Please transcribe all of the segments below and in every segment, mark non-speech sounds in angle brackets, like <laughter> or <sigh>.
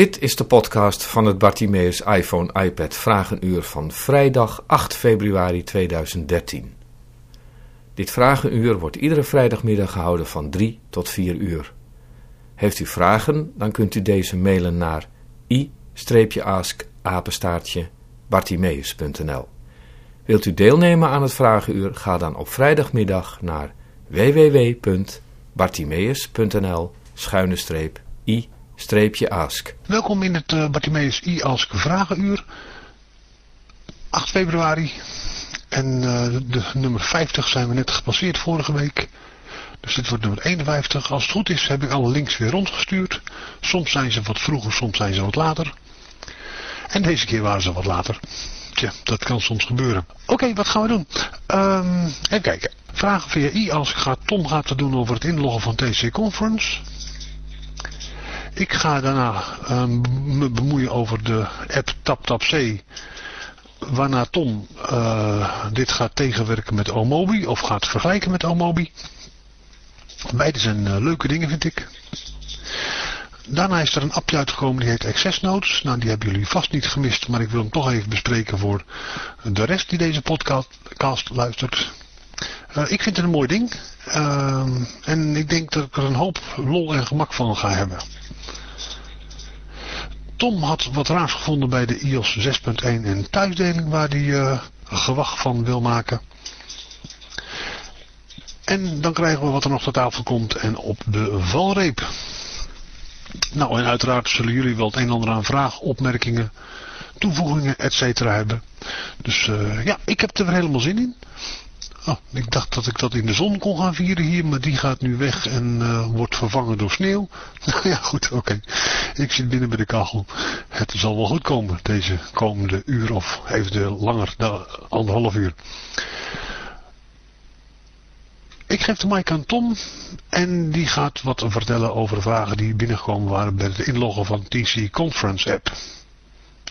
Dit is de podcast van het Bartimeus iPhone iPad Vragenuur van vrijdag 8 februari 2013. Dit Vragenuur wordt iedere vrijdagmiddag gehouden van 3 tot 4 uur. Heeft u vragen, dan kunt u deze mailen naar i-ask-bartimeus.nl Wilt u deelnemen aan het Vragenuur, ga dan op vrijdagmiddag naar www.bartimeus.nl i ask. Welkom in het uh, Bartimeus i-ask vragenuur. 8 februari. En uh, de nummer 50 zijn we net gepasseerd vorige week. Dus dit wordt nummer 51. Als het goed is heb ik alle links weer rondgestuurd. Soms zijn ze wat vroeger, soms zijn ze wat later. En deze keer waren ze wat later. Tja, dat kan soms gebeuren. Oké, wat gaan we doen? Um, even kijken. Vragen via i-ask gaat Tom gaat het doen over het inloggen van TC Conference. Ik ga daarna um, me bemoeien over de app TapTapC. Waarna Tom uh, dit gaat tegenwerken met Omobi. Of gaat vergelijken met Omobi. Beide zijn uh, leuke dingen vind ik. Daarna is er een appje uitgekomen die heet Access Notes. Nou die hebben jullie vast niet gemist. Maar ik wil hem toch even bespreken voor de rest die deze podcast luistert. Uh, ik vind het een mooi ding. Uh, en ik denk dat ik er een hoop lol en gemak van ga hebben. Tom had wat raars gevonden bij de iOS 6.1 en thuisdeling waar hij uh, gewacht van wil maken. En dan krijgen we wat er nog ter tafel komt en op de valreep. Nou en uiteraard zullen jullie wel het een en ander aan vragen, opmerkingen, toevoegingen etc. hebben. Dus uh, ja, ik heb er helemaal zin in. Oh, ik dacht dat ik dat in de zon kon gaan vieren hier, maar die gaat nu weg en uh, wordt vervangen door sneeuw. <laughs> Ja, goed, oké. Ik zit binnen bij de kachel. Het zal wel goed komen, deze komende uur of eventueel langer, de anderhalf uur. Ik geef de mic aan Tom en die gaat wat vertellen over vragen die binnengekomen waren bij het inloggen van TC Conference app.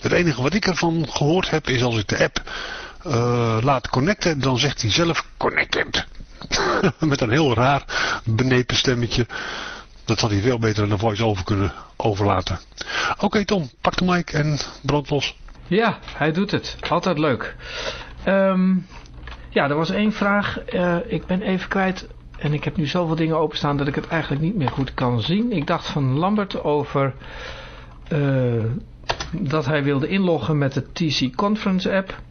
Het enige wat ik ervan gehoord heb is als ik de app uh, laat connecten, dan zegt hij zelf connected. <laughs> Met een heel raar benepen stemmetje. Dat had hij veel beter aan de voice-over kunnen overlaten. Oké Tom, pak de mic en brand los. Ja, hij doet het. Altijd leuk. Um, ja, er was één vraag. Uh, ik ben even kwijt en ik heb nu zoveel dingen openstaan dat ik het eigenlijk niet meer goed kan zien. Ik dacht van Lambert over uh, dat hij wilde inloggen met de TC Conference app.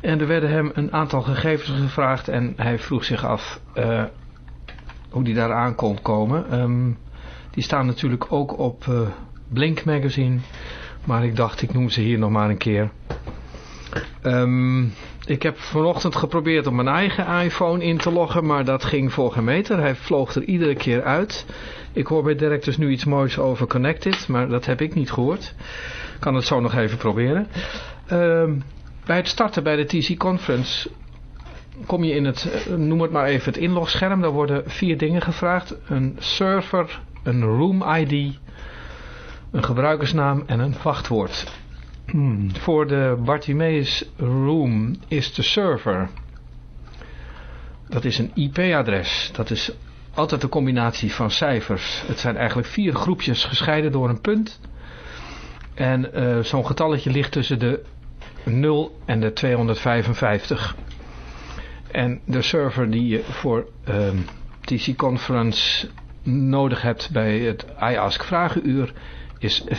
En er werden hem een aantal gegevens gevraagd en hij vroeg zich af uh, hoe die daar aan kon komen. Um, die staan natuurlijk ook op uh, Blink Magazine, maar ik dacht ik noem ze hier nog maar een keer. Um, ik heb vanochtend geprobeerd om mijn eigen iPhone in te loggen, maar dat ging voor geen meter. Hij vloog er iedere keer uit. Ik hoor bij Dirk dus nu iets moois over Connected, maar dat heb ik niet gehoord. Ik kan het zo nog even proberen. Um, bij het starten bij de TC Conference kom je in het, eh, noem het maar even, het inlogscherm. Daar worden vier dingen gevraagd. Een server, een room ID, een gebruikersnaam en een wachtwoord. Hmm. Voor de Bartimeus Room is de server. Dat is een IP-adres. Dat is altijd een combinatie van cijfers. Het zijn eigenlijk vier groepjes gescheiden door een punt. En uh, zo'n getalletje ligt tussen de 0 en de 255. En de server die je voor um, TC Conference nodig hebt bij het iAsk vragenuur is 74.208.96.53.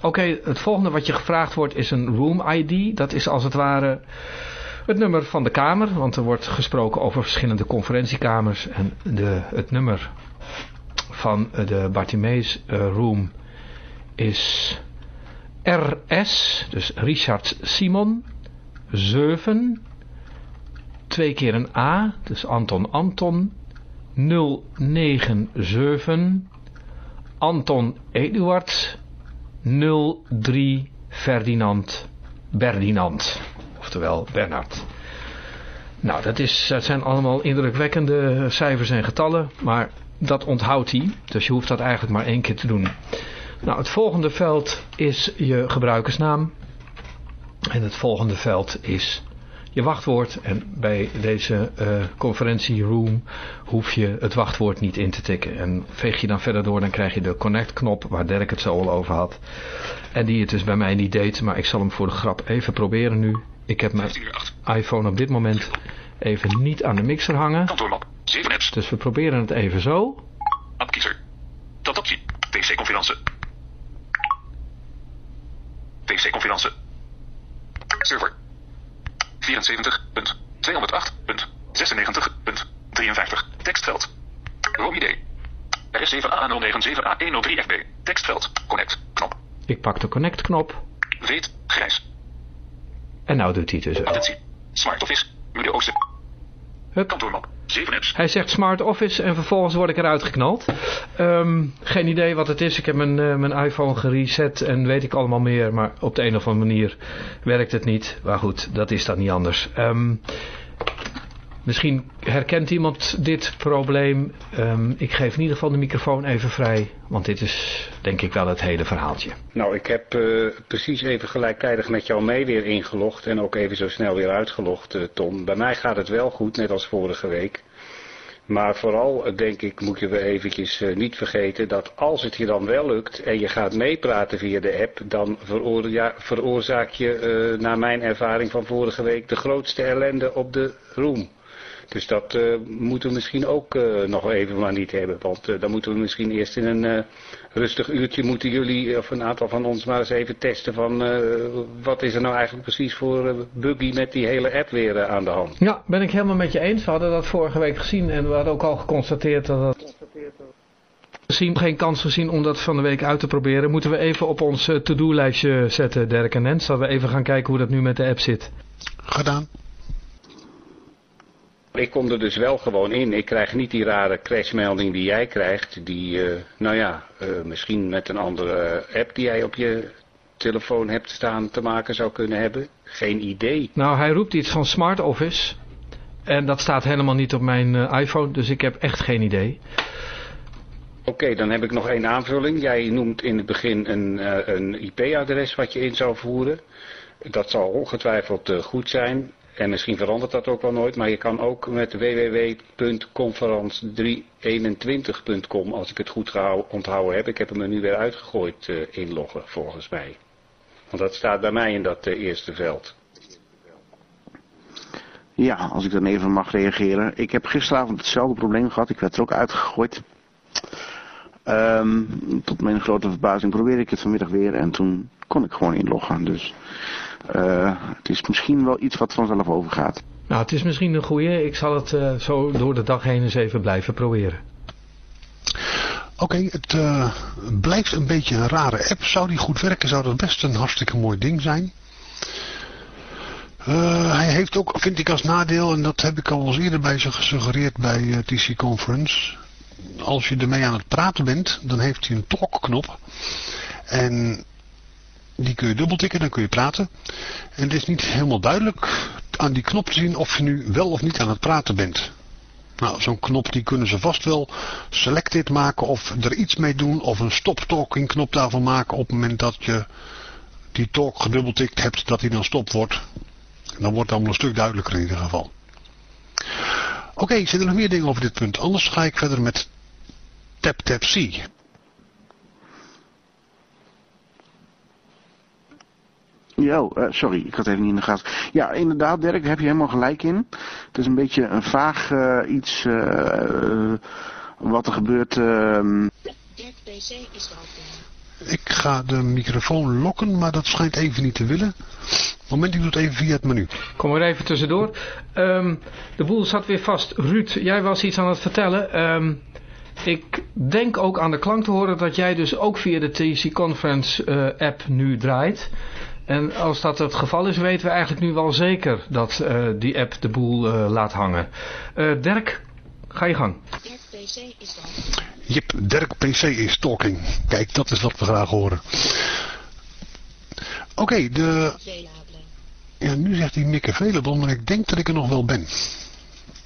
Oké, het volgende wat je gevraagd wordt is een room ID. Dat is als het ware het nummer van de kamer, want er wordt gesproken over verschillende conferentiekamers. En de, het nummer van de Bartimeus uh, Room is RS, dus Richard Simon, 7, twee keer een A, dus Anton Anton, 097, Anton Eduard, 03 Ferdinand Berdinand oftewel Bernard. Nou, dat, is, dat zijn allemaal indrukwekkende cijfers en getallen, maar dat onthoudt hij. Dus je hoeft dat eigenlijk maar één keer te doen. Nou, het volgende veld is je gebruikersnaam. En het volgende veld is je wachtwoord. En bij deze uh, conferentieroom hoef je het wachtwoord niet in te tikken. En veeg je dan verder door, dan krijg je de connect knop waar Dirk het zo al over had. En die het dus bij mij niet deed, maar ik zal hem voor de grap even proberen nu. Ik heb mijn iPhone op dit moment even niet aan de mixer hangen. Kantoormap, 7 apps. Dus we proberen het even zo. Appkiezer. Dat optie. PC-conferentie. PC-conferentie. Server. 74.208.96.53. Tekstveld. ROM-ID. RS7A097A103FB. Tekstveld. Connect. Knop. Ik pak de connect knop. Weet. Grijs. En nou doet hij het dus. Attentie. Smart Office. Mude Oosten. Hup. Kantoormap. 7 apps. Hij zegt Smart Office en vervolgens word ik eruit geknald. Um, geen idee wat het is. Ik heb mijn, uh, mijn iPhone gereset en weet ik allemaal meer. Maar op de een of andere manier werkt het niet. Maar goed, dat is dan niet anders. Um, misschien herkent iemand dit probleem. Um, ik geef in ieder geval de microfoon even vrij. Want dit is denk ik wel het hele verhaaltje. Nou, ik heb uh, precies even gelijktijdig met jou mee weer ingelogd. En ook even zo snel weer uitgelogd, uh, Tom. Bij mij gaat het wel goed, net als vorige week. Maar vooral, denk ik, moet je weer eventjes niet vergeten dat als het je dan wel lukt en je gaat meepraten via de app, dan veroorzaak je, naar mijn ervaring van vorige week, de grootste ellende op de room. Dus dat uh, moeten we misschien ook uh, nog even maar niet hebben. Want uh, dan moeten we misschien eerst in een rustig uurtje moeten jullie of een aantal van ons maar eens even testen van wat is er nou eigenlijk precies voor buggy met die hele app weer aan de hand. Ja, ben ik helemaal met je eens. We hadden dat vorige week gezien en we hadden ook al geconstateerd dat het... Gezien, geen kans gezien om dat van de week uit te proberen, moeten we even op ons to-do-lijstje zetten, Dirk en Nens. Dat we even gaan kijken hoe dat nu met de app zit. Gedaan. Ik kom er dus wel gewoon in. Ik krijg niet die rare crashmelding die jij krijgt. Die, uh, nou ja, uh, misschien met een andere app die jij op je telefoon hebt staan te maken zou kunnen hebben. Geen idee. Nou, hij roept iets van Smart Office. En dat staat helemaal niet op mijn uh, iPhone, dus ik heb echt geen idee. Oké, okay, dan heb ik nog één aanvulling. Jij noemt in het begin een, een IP-adres wat je in zou voeren. Dat zal ongetwijfeld goed zijn. En misschien verandert dat ook wel nooit, maar je kan ook met www.conference321.com, als ik het goed onthouden heb, ik heb hem er nu weer uitgegooid, uh, inloggen volgens mij. Want dat staat bij mij in dat uh, eerste veld. Ja, als ik dan even mag reageren. Ik heb gisteravond hetzelfde probleem gehad, ik werd er ook uitgegooid. Um, tot mijn grote verbazing probeerde ik het vanmiddag weer en toen kon ik gewoon inloggen, dus... Uh, het is misschien wel iets wat vanzelf overgaat. Nou, het is misschien een goeie. Ik zal het uh, zo door de dag heen eens even blijven proberen. Oké, okay, het uh, blijft een beetje een rare app. Zou die goed werken, zou dat best een hartstikke mooi ding zijn. Uh, hij heeft ook, vind ik als nadeel, en dat heb ik al eens eerder bij ze gesuggereerd bij uh, TC Conference. Als je ermee aan het praten bent, dan heeft hij een talkknop. En die kun je dubbeltikken, dan kun je praten. En het is niet helemaal duidelijk aan die knop te zien of je nu wel of niet aan het praten bent. Nou, zo'n knop die kunnen ze vast wel selected maken of er iets mee doen of een stop talking knop daarvan maken op het moment dat je die talk gedubbeltikt hebt, dat die dan stop wordt. Dan wordt het allemaal een stuk duidelijker in ieder geval. Oké, okay, zijn er nog meer dingen over dit punt? Anders ga ik verder met TapTapC. Jo, uh, sorry, ik had even niet in de gaten. Ja, inderdaad, Dirk, daar heb je helemaal gelijk in. Het is een beetje een vaag uh, iets uh, wat er gebeurt. Dirk PC is open. Ik ga de microfoon lokken, maar dat schijnt even niet te willen. Moment, ik doe het even via het menu. Kom er even tussendoor. Um, de boel zat weer vast. Ruud, jij was iets aan het vertellen. Um, ik denk ook aan de klank te horen dat jij dus ook via de TC Conference uh, app nu draait. En als dat het geval is, weten we eigenlijk nu wel zeker dat uh, die app de boel uh, laat hangen. Uh, Dirk, ga je gang. Dirk PC is talking. Dirk PC is talking. Kijk, dat is wat we graag horen. Oké, de... Ja, nu zegt hij Mick available, maar ik denk dat ik er nog wel ben.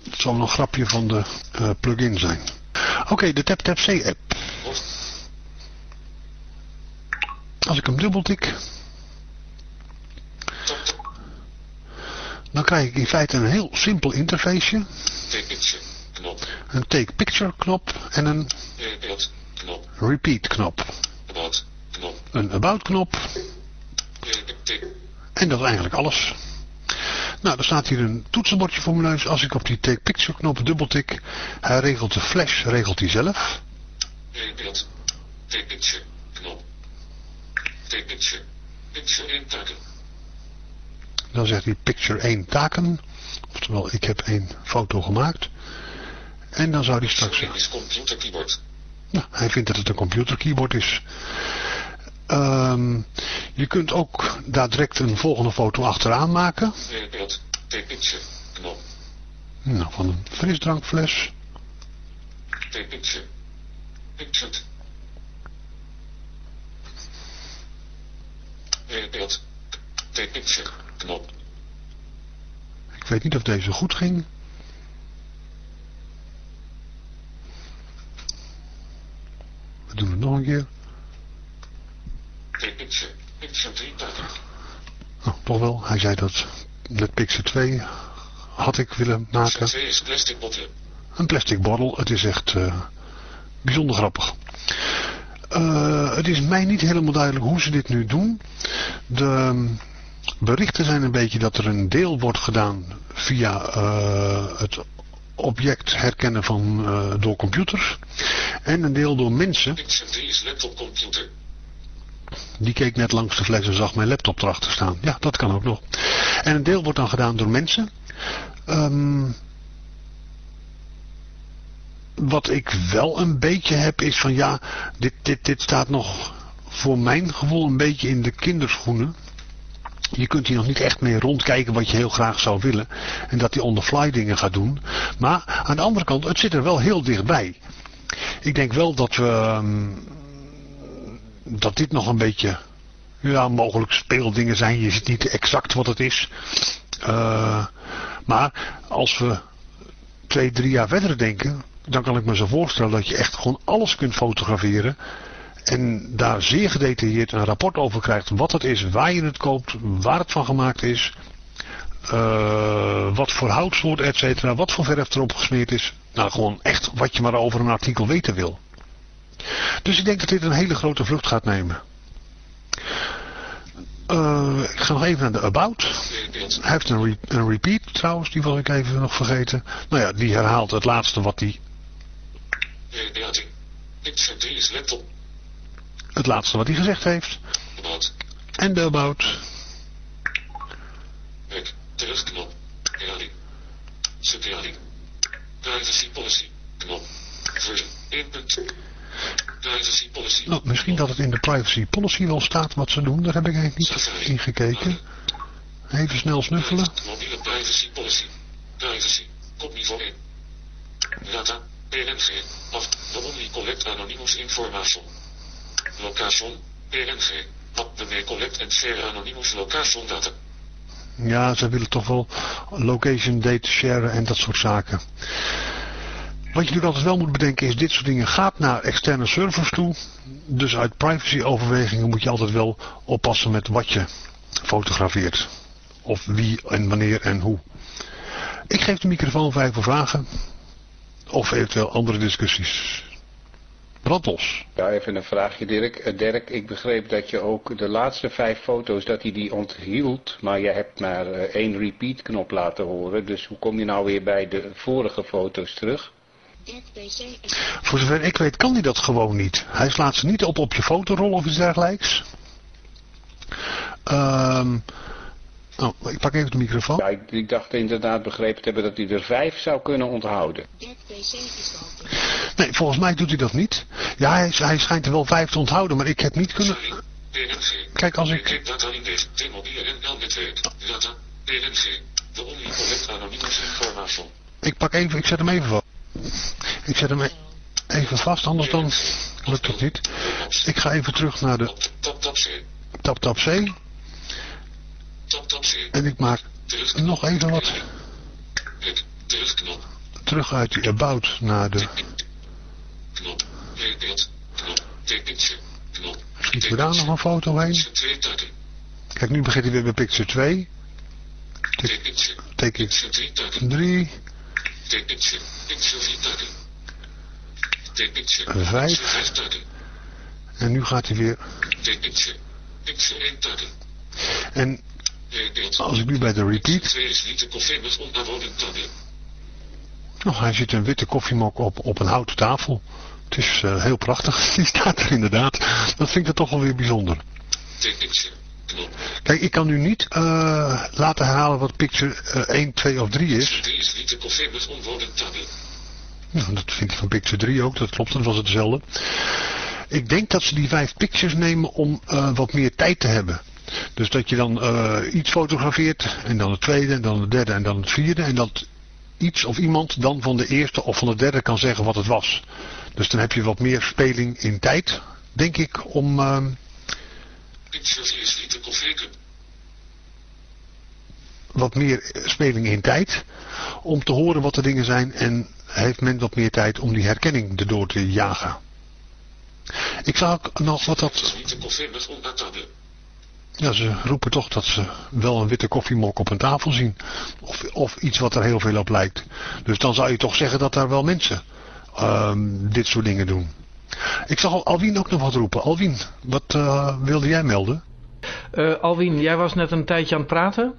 Het zal een grapje van de plugin zijn. Oké, de TapTapC app. Als ik hem dubbeltik dan krijg ik in feite een heel simpel interfaceje. Take picture. Knop. Een take picture knop en een Beeld. Knop. repeat knop. About. Knop. Een about knop en dat is eigenlijk alles. Nou, er staat hier een toetsenbordje voor mijn neus. Als ik op die take picture knop dubbeltik, hij regelt de flash, regelt hij zelf. Take picture. Knop. Take picture. Dan zegt hij picture 1 taken. Oftewel, ik heb één foto gemaakt. En dan zou hij straks Picture is computer keyboard. Nou, hij vindt dat het een computerkeyboard is. Ehm, je kunt ook daar direct een volgende foto achteraan maken. Beeld. Picture. Knop. Nou, van een frisdrankfles. Picture. Pictured. Beeld. Picture. Ik weet niet of deze goed ging. We doen het nog een keer. Take picture. Picture 3 taken. Oh, toch wel. Hij zei dat met Pixel 2 had ik willen maken. 2 is plastic bottle. Een plastic bottle. Het is echt eh, bijzonder grappig. Eh, het is mij niet helemaal duidelijk hoe ze dit nu doen. De berichten zijn een beetje dat er een deel wordt gedaan via eh, het object herkennen van, eh, door computers. En een deel door mensen. Picture 3 is laptop computer. Die keek net langs de fles en zag mijn laptop erachter staan. Ja, dat kan ook nog. En een deel wordt dan gedaan door mensen. Ehm, wat ik wel een beetje heb is van ja, dit, dit, dit staat nog voor mijn gevoel een beetje in de kinderschoenen. Je kunt hier nog niet echt mee rondkijken wat je heel graag zou willen. En dat hij on the fly dingen gaat doen. Maar aan de andere kant, het zit er wel heel dichtbij. Ik denk wel dat we... ehm, dat dit nog een beetje ja, mogelijk speeldingen zijn. Je ziet niet exact wat het is. Eh, maar als we twee, drie jaar verder denken, dan kan ik me zo voorstellen dat je echt gewoon alles kunt fotograferen. En daar zeer gedetailleerd een rapport over krijgt wat het is, waar je het koopt, waar het van gemaakt is. eh, wat voor houtsoort, et cetera, wat voor verf erop gesmeerd is. Nou, gewoon echt wat je maar over een artikel weten wil. Dus ik denk dat dit een hele grote vlucht gaat nemen. Eh, ik ga nog even naar de About. Hij heeft een, een repeat trouwens, die was ik even nog vergeten. Nou ja, die herhaalt het laatste wat 3 is laptop. Het laatste wat hij gezegd heeft. About. En de About. Back. Terugknop. Herhaling. Subherhaling. Privacy policy. Knop. Version 1.2. Privacy policy. Nou, misschien dat het in de privacy policy wel staat wat ze doen. Daar heb ik eigenlijk niet in gekeken. Even snel snuffelen. Mobiele privacy policy. Privacy. Kopniveau 1. Data. PNG. Af. The only collect anonymous information. Location. PNG. The may collect and share anonymous location data. Ja, ze willen toch wel location data sharen en dat soort zaken. Wat je natuurlijk altijd wel moet bedenken is, dit soort dingen gaat naar externe servers toe. Dus uit privacy overwegingen moet je altijd wel oppassen met wat je fotografeert. Of wie en wanneer en hoe. Ik geef de microfoon vrij voor vragen. Of eventueel andere discussies. Ja, even een vraagje Dirk. Eh, Dirk, ik begreep dat je ook de laatste vijf foto's dat hij die onthield. Maar je hebt maar eh, één repeat knop laten horen. Dus hoe kom je nou weer bij de vorige foto's terug? Voor zover ik weet kan hij dat gewoon niet. Hij slaat ze niet op op je fotorol of iets dergelijks. Ehm oh, ik pak even de microfoon. Ja, ik, ik dacht inderdaad begrepen te hebben dat hij er vijf zou kunnen onthouden. Nee, volgens mij doet hij dat niet. Ja, hij, hij schijnt er wel vijf te onthouden, maar ik heb niet kunnen... Kijk, als ik... Ik pak even, ik zet hem even vast. Ik zet hem e- even vast, anders dan lukt het niet. Ik ga even terug naar de Tap tap C. tap tap C. Tap tap C. En ik maak nog even wat terug uit die about naar de... Take. Schieten we daar nog een foto heen? Picture 2 taken. Kijk, nu begint hij weer bij picture 2. Tik, Pixel. tik ik Pixel 3 takken. 3, T-pixel. Pixel 4 takken. T-pixel. Vijf. Pixel 5 takken. en nu gaat hij weer. T-pixel. Pixel 1 takken. En Als ik nu bij de repeat, 2 is witte koffie met onaanhoudend takken. oh, hij zit een witte koffiemok op, op een houten tafel. Het is eh, heel prachtig, <laughs> die staat er inderdaad. Dat vind ik toch wel weer bijzonder. Kijk, ik kan nu niet eh, laten herhalen wat picture eh, 1, 2 of 3 is. 3 is witte koffie met onaanhoudend takken. Nou, dat vind ik van picture 3 ook, dat klopt, dat was hetzelfde. Ik denk dat ze die vijf pictures nemen om eh, wat meer tijd te hebben. Dus dat je dan eh, iets fotografeert en dan het tweede en dan het derde en dan het vierde. En dat iets of iemand dan van de eerste of van de derde kan zeggen wat het was. Dus dan heb je wat meer speling in tijd, denk ik, om... Pixel 4 is witte koffie. wat meer speling in tijd om te horen wat de dingen zijn en heeft men wat meer tijd om die herkenning erdoor te jagen. Ik zag ook nog wat dat, witte koffie met onaanhoudend ja ze roepen toch dat ze wel een witte koffiemok op een tafel zien of, of iets wat er heel veel op lijkt. Dus dan zou je toch zeggen dat daar wel mensen ehm, dit soort dingen doen. Ik zag Al- Alwien ook nog wat roepen. Alwien, wat eh, wilde jij melden? Eh, Alwin, jij was net een tijdje aan het praten,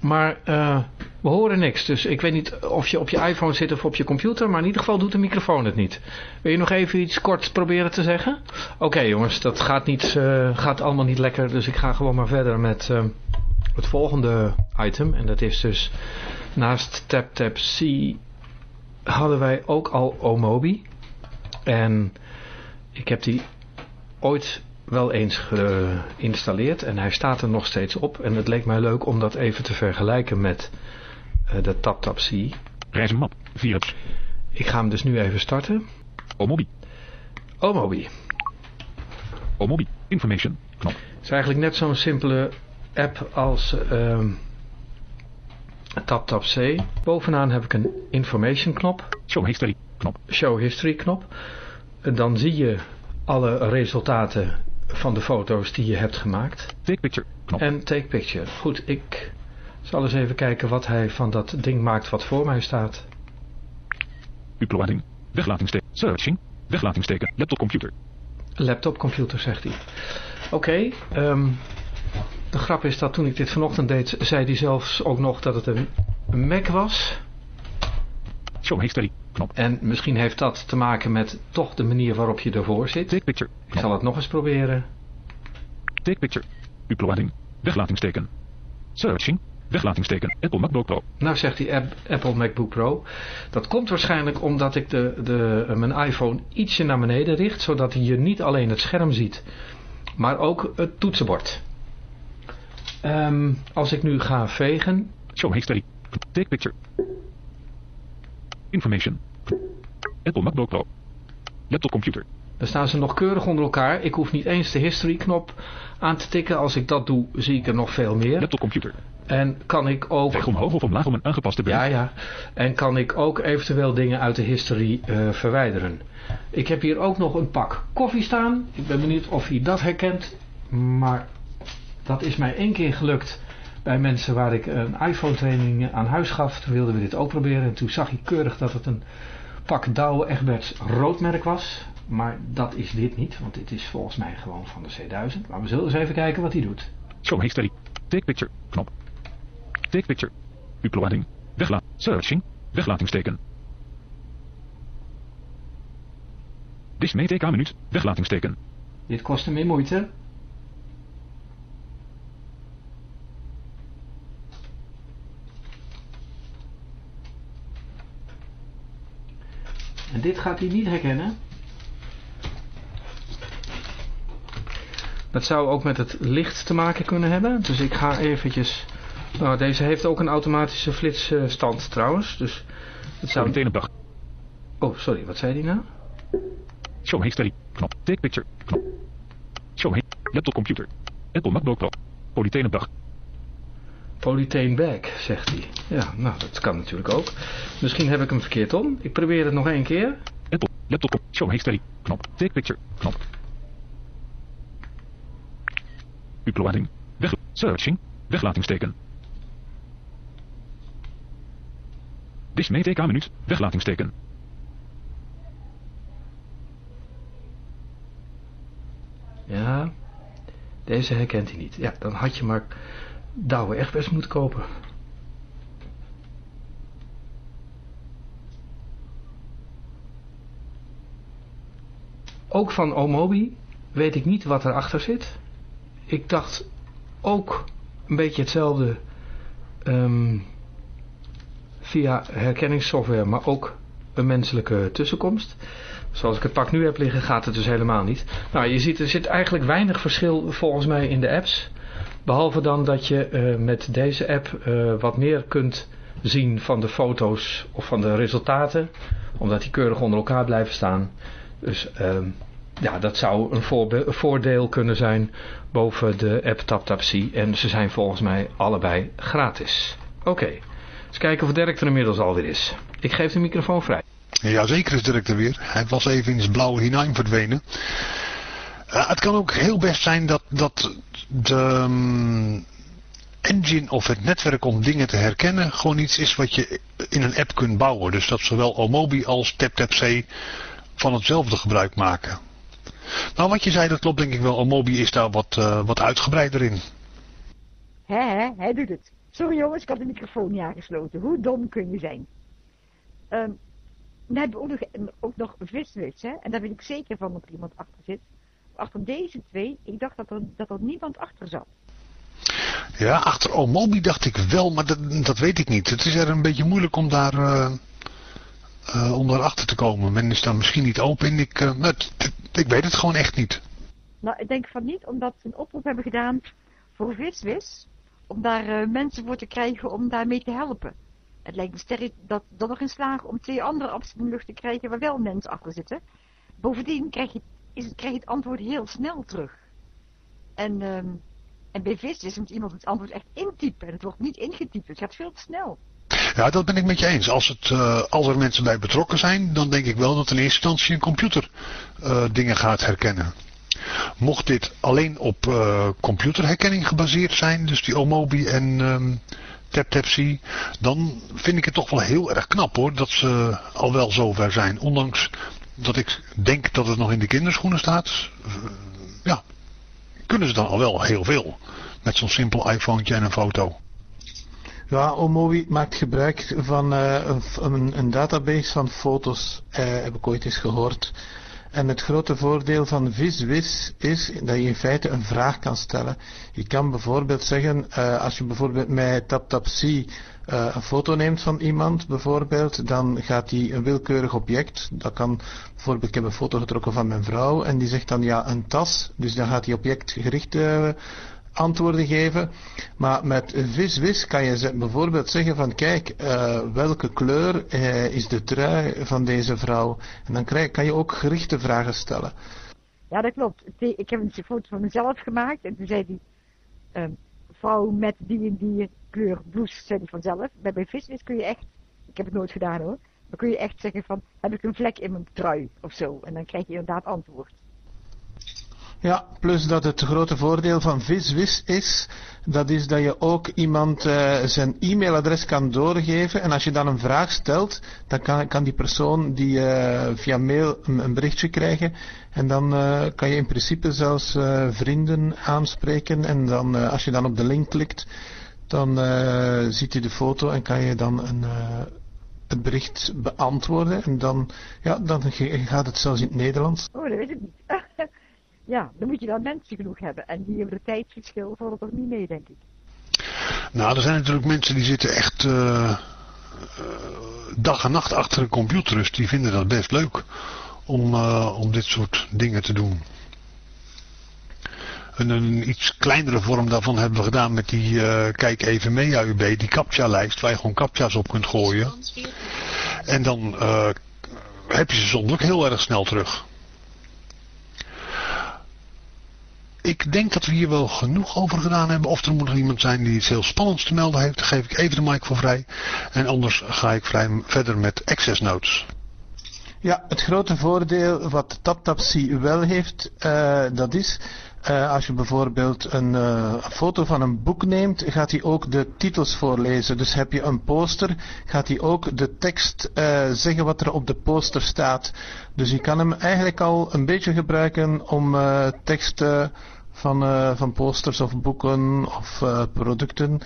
maar eh, we horen niks. Dus ik weet niet of je op je iPhone zit of op je computer, maar in ieder geval doet de microfoon het niet. Wil je nog even iets kort proberen te zeggen? Oké jongens, dat gaat, niet, eh, gaat allemaal niet lekker, dus ik ga gewoon maar verder met eh, het volgende item. En dat is dus naast TapTapC hadden wij ook al Omobi. En ik heb die ooit wel eens geïnstalleerd en hij staat er nog steeds op. En het leek mij leuk om dat even te vergelijken met eh, de TapTapC. Reizenmap. Virus. Ik ga hem dus nu even starten. Omobi. Omobi. Omobi. Information. Knop. Het is eigenlijk net zo'n simpele app als ehm TapTapC. Bovenaan heb ik een information knop. Show history. Knop. Show History knop. Dan zie je alle resultaten van de foto's die je hebt gemaakt. Take picture. Knop. En take picture. Goed, ik zal eens even kijken wat hij van dat ding maakt wat voor mij staat. Uploading. Weglatingsteken. Searching. Weglatingsteken. Laptop computer. Laptopcomputer, zegt hij. Oké, ehm, de grap is dat toen ik dit vanochtend deed, zei hij zelfs ook nog dat het een Mac was. Show history. Knop. En misschien heeft dat te maken met toch de manier waarop je ervoor zit. Take picture. Ik zal het nog eens proberen. Take picture. Uploading. Weglatingsteken. Searching. Weglatingsteken. Apple MacBook Pro. Nou zegt die app, Apple MacBook Pro. Dat komt waarschijnlijk omdat ik de, de, mijn iPhone ietsje naar beneden richt. Zodat hij je niet alleen het scherm ziet. Maar ook het toetsenbord. Ehm, als ik nu ga vegen. Show history. Take picture. Information. Apple MacBook Pro. Laptop computer. Dan staan ze nog keurig onder elkaar. Ik hoef niet eens de history knop aan te tikken. Als ik dat doe zie ik er nog veel meer. Laptop computer. En kan ik ook... Veeg omhoog of omlaag om een aangepaste beeld. Ja, ja. En kan ik ook eventueel dingen uit de history eh, verwijderen. Ik heb hier ook nog een pak koffie staan. Ik ben benieuwd of hij dat herkent. Maar dat is mij één keer gelukt bij mensen waar ik een iPhone training aan huis gaf. Toen wilden we dit ook proberen. En toen zag ik keurig dat het een pak Douwe Egberts roodmerk was. Maar dat is dit niet. Want dit is volgens mij gewoon van de C1000. Maar we zullen eens even kijken wat hij doet. Show history. Take picture. Knop. Take picture. Uploading. Weglaat. Searching. Weglatingsteken. Minuut. Weglatingsteken. Dit kost hem meer moeite. En dit gaat hij niet herkennen. Dat zou ook met het licht te maken kunnen hebben. Dus ik ga eventjes... Nou, deze heeft ook een automatische flitsstand trouwens. Dus het zou... Meteen op dag. Oh, sorry, wat zei hij nou? Show history. Knop. Take picture. Knop. Show Laptop computer. Apple MacBook Pro. Polythene dag. Polythene bag, zegt hij. Ja, nou, dat kan natuurlijk ook. Misschien heb ik hem verkeerd om. Ik probeer het nog één keer. Apple. Laptop. Show history. Knop. Take picture. Knop. Uploading. Weg. Searching. Weglatingsteken. Disney TK-minuut. Weglatingsteken. Ja, deze herkent hij niet. Ja, dan had je maar Douwe Egberts moeten kopen. Ook van Omobi weet ik niet wat erachter zit. Ik dacht ook een beetje hetzelfde ehm, via herkenningssoftware, maar ook een menselijke tussenkomst. Zoals ik het pak nu heb liggen gaat het dus helemaal niet. Nou, je ziet er zit eigenlijk weinig verschil volgens mij in de apps. Behalve dan dat je eh, met deze app eh, wat meer kunt zien van de foto's of van de resultaten. Omdat die keurig onder elkaar blijven staan. Dus ehm, ja, dat zou een, voordeel kunnen zijn boven de app TapTapSee. En ze zijn volgens mij allebei gratis. Oké, eens kijken of Dirk er inmiddels alweer is. Ik geef de microfoon vrij. Ja, zeker is Dirk er weer. Hij was even in zijn blauwe hinein verdwenen. Het kan ook heel best zijn dat, dat de mm, engine of het netwerk om dingen te herkennen gewoon iets is wat je in een app kunt bouwen. Dus dat zowel Omobi als TapTapC van hetzelfde gebruik maken. Nou, wat je zei, dat klopt denk ik wel. Omobi is daar wat, eh, wat uitgebreider in. Hè, hè, hij doet het. Sorry jongens, ik had de microfoon niet aangesloten. Hoe dom kun je zijn? Ehm dan hebben ook nog, ook hè? En daar ben ik zeker van dat er iemand achter zit. Achter deze twee, ik dacht dat er, dat er niemand achter zat. Ja, achter Omobi dacht ik wel, maar dat, dat weet ik niet. Het is er een beetje moeilijk om daar, om daar achter te komen. Men is daar misschien niet open in. Ik, eh, nou, ik weet het gewoon echt niet. Nou, ik denk van niet, omdat ze een oproep hebben gedaan voor viswis. Om daar mensen voor te krijgen om daarmee te helpen. Het lijkt me sterk dat dat nog in slagen om twee andere apps in de lucht te krijgen waar wel mensen achter zitten. Bovendien krijg je, is, krijg je het antwoord heel snel terug. En, ehm, en bij viswis moet iemand het antwoord echt intypen. En het wordt niet ingetypt, het gaat veel te snel. Ja, dat ben ik met je eens. Als, het, eh, als er mensen bij betrokken zijn, dan denk ik wel dat in eerste instantie een computer eh, dingen gaat herkennen. Mocht dit alleen op eh, computerherkenning gebaseerd zijn, dus die Omobi en ehm TapTapC, dan vind ik het toch wel heel erg knap hoor, dat ze al wel zover zijn. Ondanks dat ik denk dat het nog in de kinderschoenen staat, eh, ja, kunnen ze dan al wel heel veel. Met zo'n simpel iPhone en een foto. Ja, Omobi maakt gebruik van eh, een, een, database van foto's, eh, heb ik ooit eens gehoord. En het grote voordeel van VisWis is dat je in feite een vraag kan stellen. Je kan bijvoorbeeld zeggen, als je bijvoorbeeld met TapTapC eh, een foto neemt van iemand bijvoorbeeld, dan gaat hij een willekeurig object, dat kan bijvoorbeeld, ik heb een foto getrokken van mijn vrouw en die zegt dan ja, een tas, dus dan gaat hij objectgericht eh, antwoorden geven. Maar met VisWis kan je bijvoorbeeld zeggen van kijk, eh, welke kleur is de trui van deze vrouw? En dan krijg, kan je ook gerichte vragen stellen. Ja, dat klopt. Ik heb een foto van mezelf gemaakt en toen zei die ehm, vrouw met die en die kleur blouse, zei die vanzelf. Bij, visvis kun je echt, ik heb het nooit gedaan hoor, maar kun je echt zeggen van, heb ik een vlek in mijn trui of zo? En dan krijg je inderdaad antwoord. Ja, plus dat het grote voordeel van VisWis is, dat is dat je ook iemand eh, zijn e-mailadres kan doorgeven. En als je dan een vraag stelt, dan kan, kan die persoon die eh, via mail een berichtje krijgen. En dan eh, kan je in principe zelfs eh, vrienden aanspreken. En dan, eh, als je dan op de link klikt, dan eh, ziet hij de foto en kan je dan een, eh, het bericht beantwoorden. En dan, ja, dan ge- gaat het zelfs in het Nederlands. Oh, dat weet ik niet. <laughs> ja, dan moet je dan mensen genoeg hebben. En die hebben de tijdsverschil voor toch niet mee, denk ik. Nou, er zijn natuurlijk mensen die zitten echt dag en nacht achter een computer. Dus die vinden dat best leuk om, eh, om dit soort dingen te doen. En een iets kleinere vorm daarvan hebben we gedaan met die eh, Kijk even mee AUB, die CAPTCHA-lijst waar je gewoon CAPTCHA's op kunt gooien. En dan eh, heb je ze zondelijk heel erg snel terug. Ik denk dat we hier wel genoeg over gedaan hebben. Of er moet nog iemand zijn die iets heel spannends te melden heeft. Dan geef ik even de mic voor vrij. En anders ga ik vrij verder met access notes. Ja, het grote voordeel wat TapTapC wel heeft, uh, dat is, uh, als je bijvoorbeeld een uh, foto van een boek neemt, gaat hij ook de titels voorlezen. Dus heb je een poster, gaat hij ook de tekst zeggen wat er op de poster staat. Dus je kan hem eigenlijk al een beetje gebruiken om teksten van, van posters of boeken of producten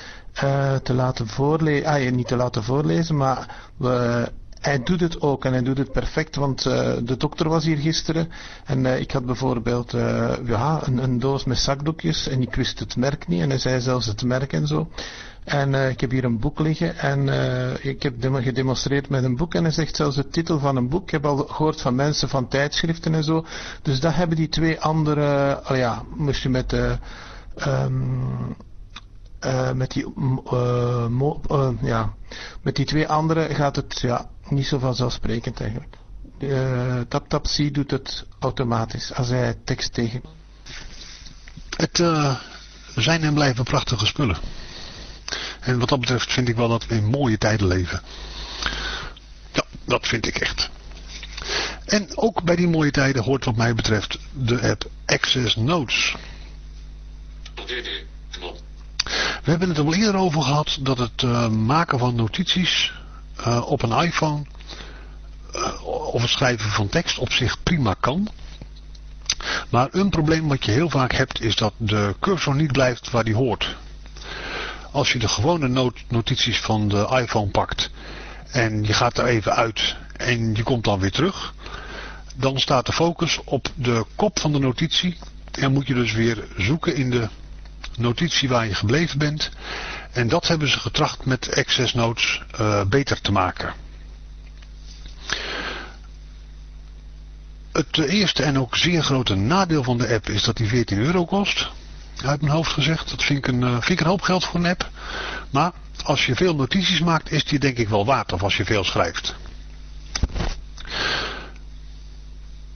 te laten voorlezen. Ah, niet te laten voorlezen, maar hij doet het ook en hij doet het perfect, want uh, de dokter was hier gisteren en uh, ik had bijvoorbeeld uh, ja, een, een, doos met zakdoekjes en ik wist het merk niet en hij zei zelfs het merk en zo. En ik heb hier een boek liggen en ik heb gedemonstreerd met een boek en hij zegt zelfs de titel van een boek. Ik heb al gehoord van mensen van tijdschriften en zo. Dus dat hebben die twee andere, oh ja, moest je met. Um, met die, uh, ja, met die twee andere gaat het ja, niet zo vanzelfsprekend eigenlijk. TapTapC doet het automatisch als hij tekst tegen. Het zijn en blijven prachtige spullen. En wat dat betreft vind ik wel dat we in mooie tijden leven. Ja, dat vind ik echt. En ook bij die mooie tijden hoort wat mij betreft de app Access Notes. We hebben het er al eerder over gehad dat het uh, maken van notities uh, op een iPhone uh, of het schrijven van tekst op zich prima kan. Maar een probleem wat je heel vaak hebt is dat de cursor niet blijft waar die hoort. Als je de gewone not notities van de iPhone pakt en je gaat er even uit en je komt dan weer terug, dan staat de focus op de kop van de notitie en moet je dus weer zoeken in de notitie waar je gebleven bent. En dat hebben ze getracht met Access Notes uh, beter te maken. Het eerste en ook zeer grote nadeel van de app is dat die 14 euro kost. Uit mijn hoofd gezegd. Dat vind ik, een, uh, vind ik een hoop geld voor een app. Maar als je veel notities maakt is die denk ik wel waard. Of als je veel schrijft.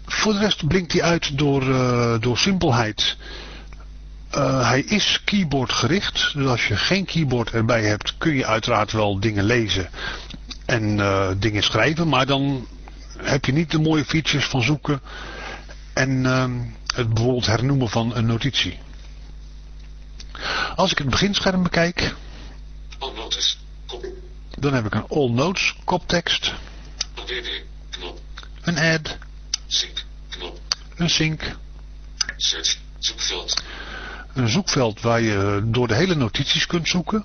Voor de rest blinkt hij uit door, uh, door simpelheid. Uh, hij is keyboardgericht. Dus als je geen keyboard erbij hebt, kun je uiteraard wel dingen lezen en uh, dingen schrijven. Maar dan heb je niet de mooie features van zoeken en uh, het bijvoorbeeld hernoemen van een notitie. Als ik het beginscherm bekijk, dan heb ik een All Notes koptekst, een add, sync, knop, een sync, search, zoekveld, een zoekveld waar je door de hele notities kunt zoeken.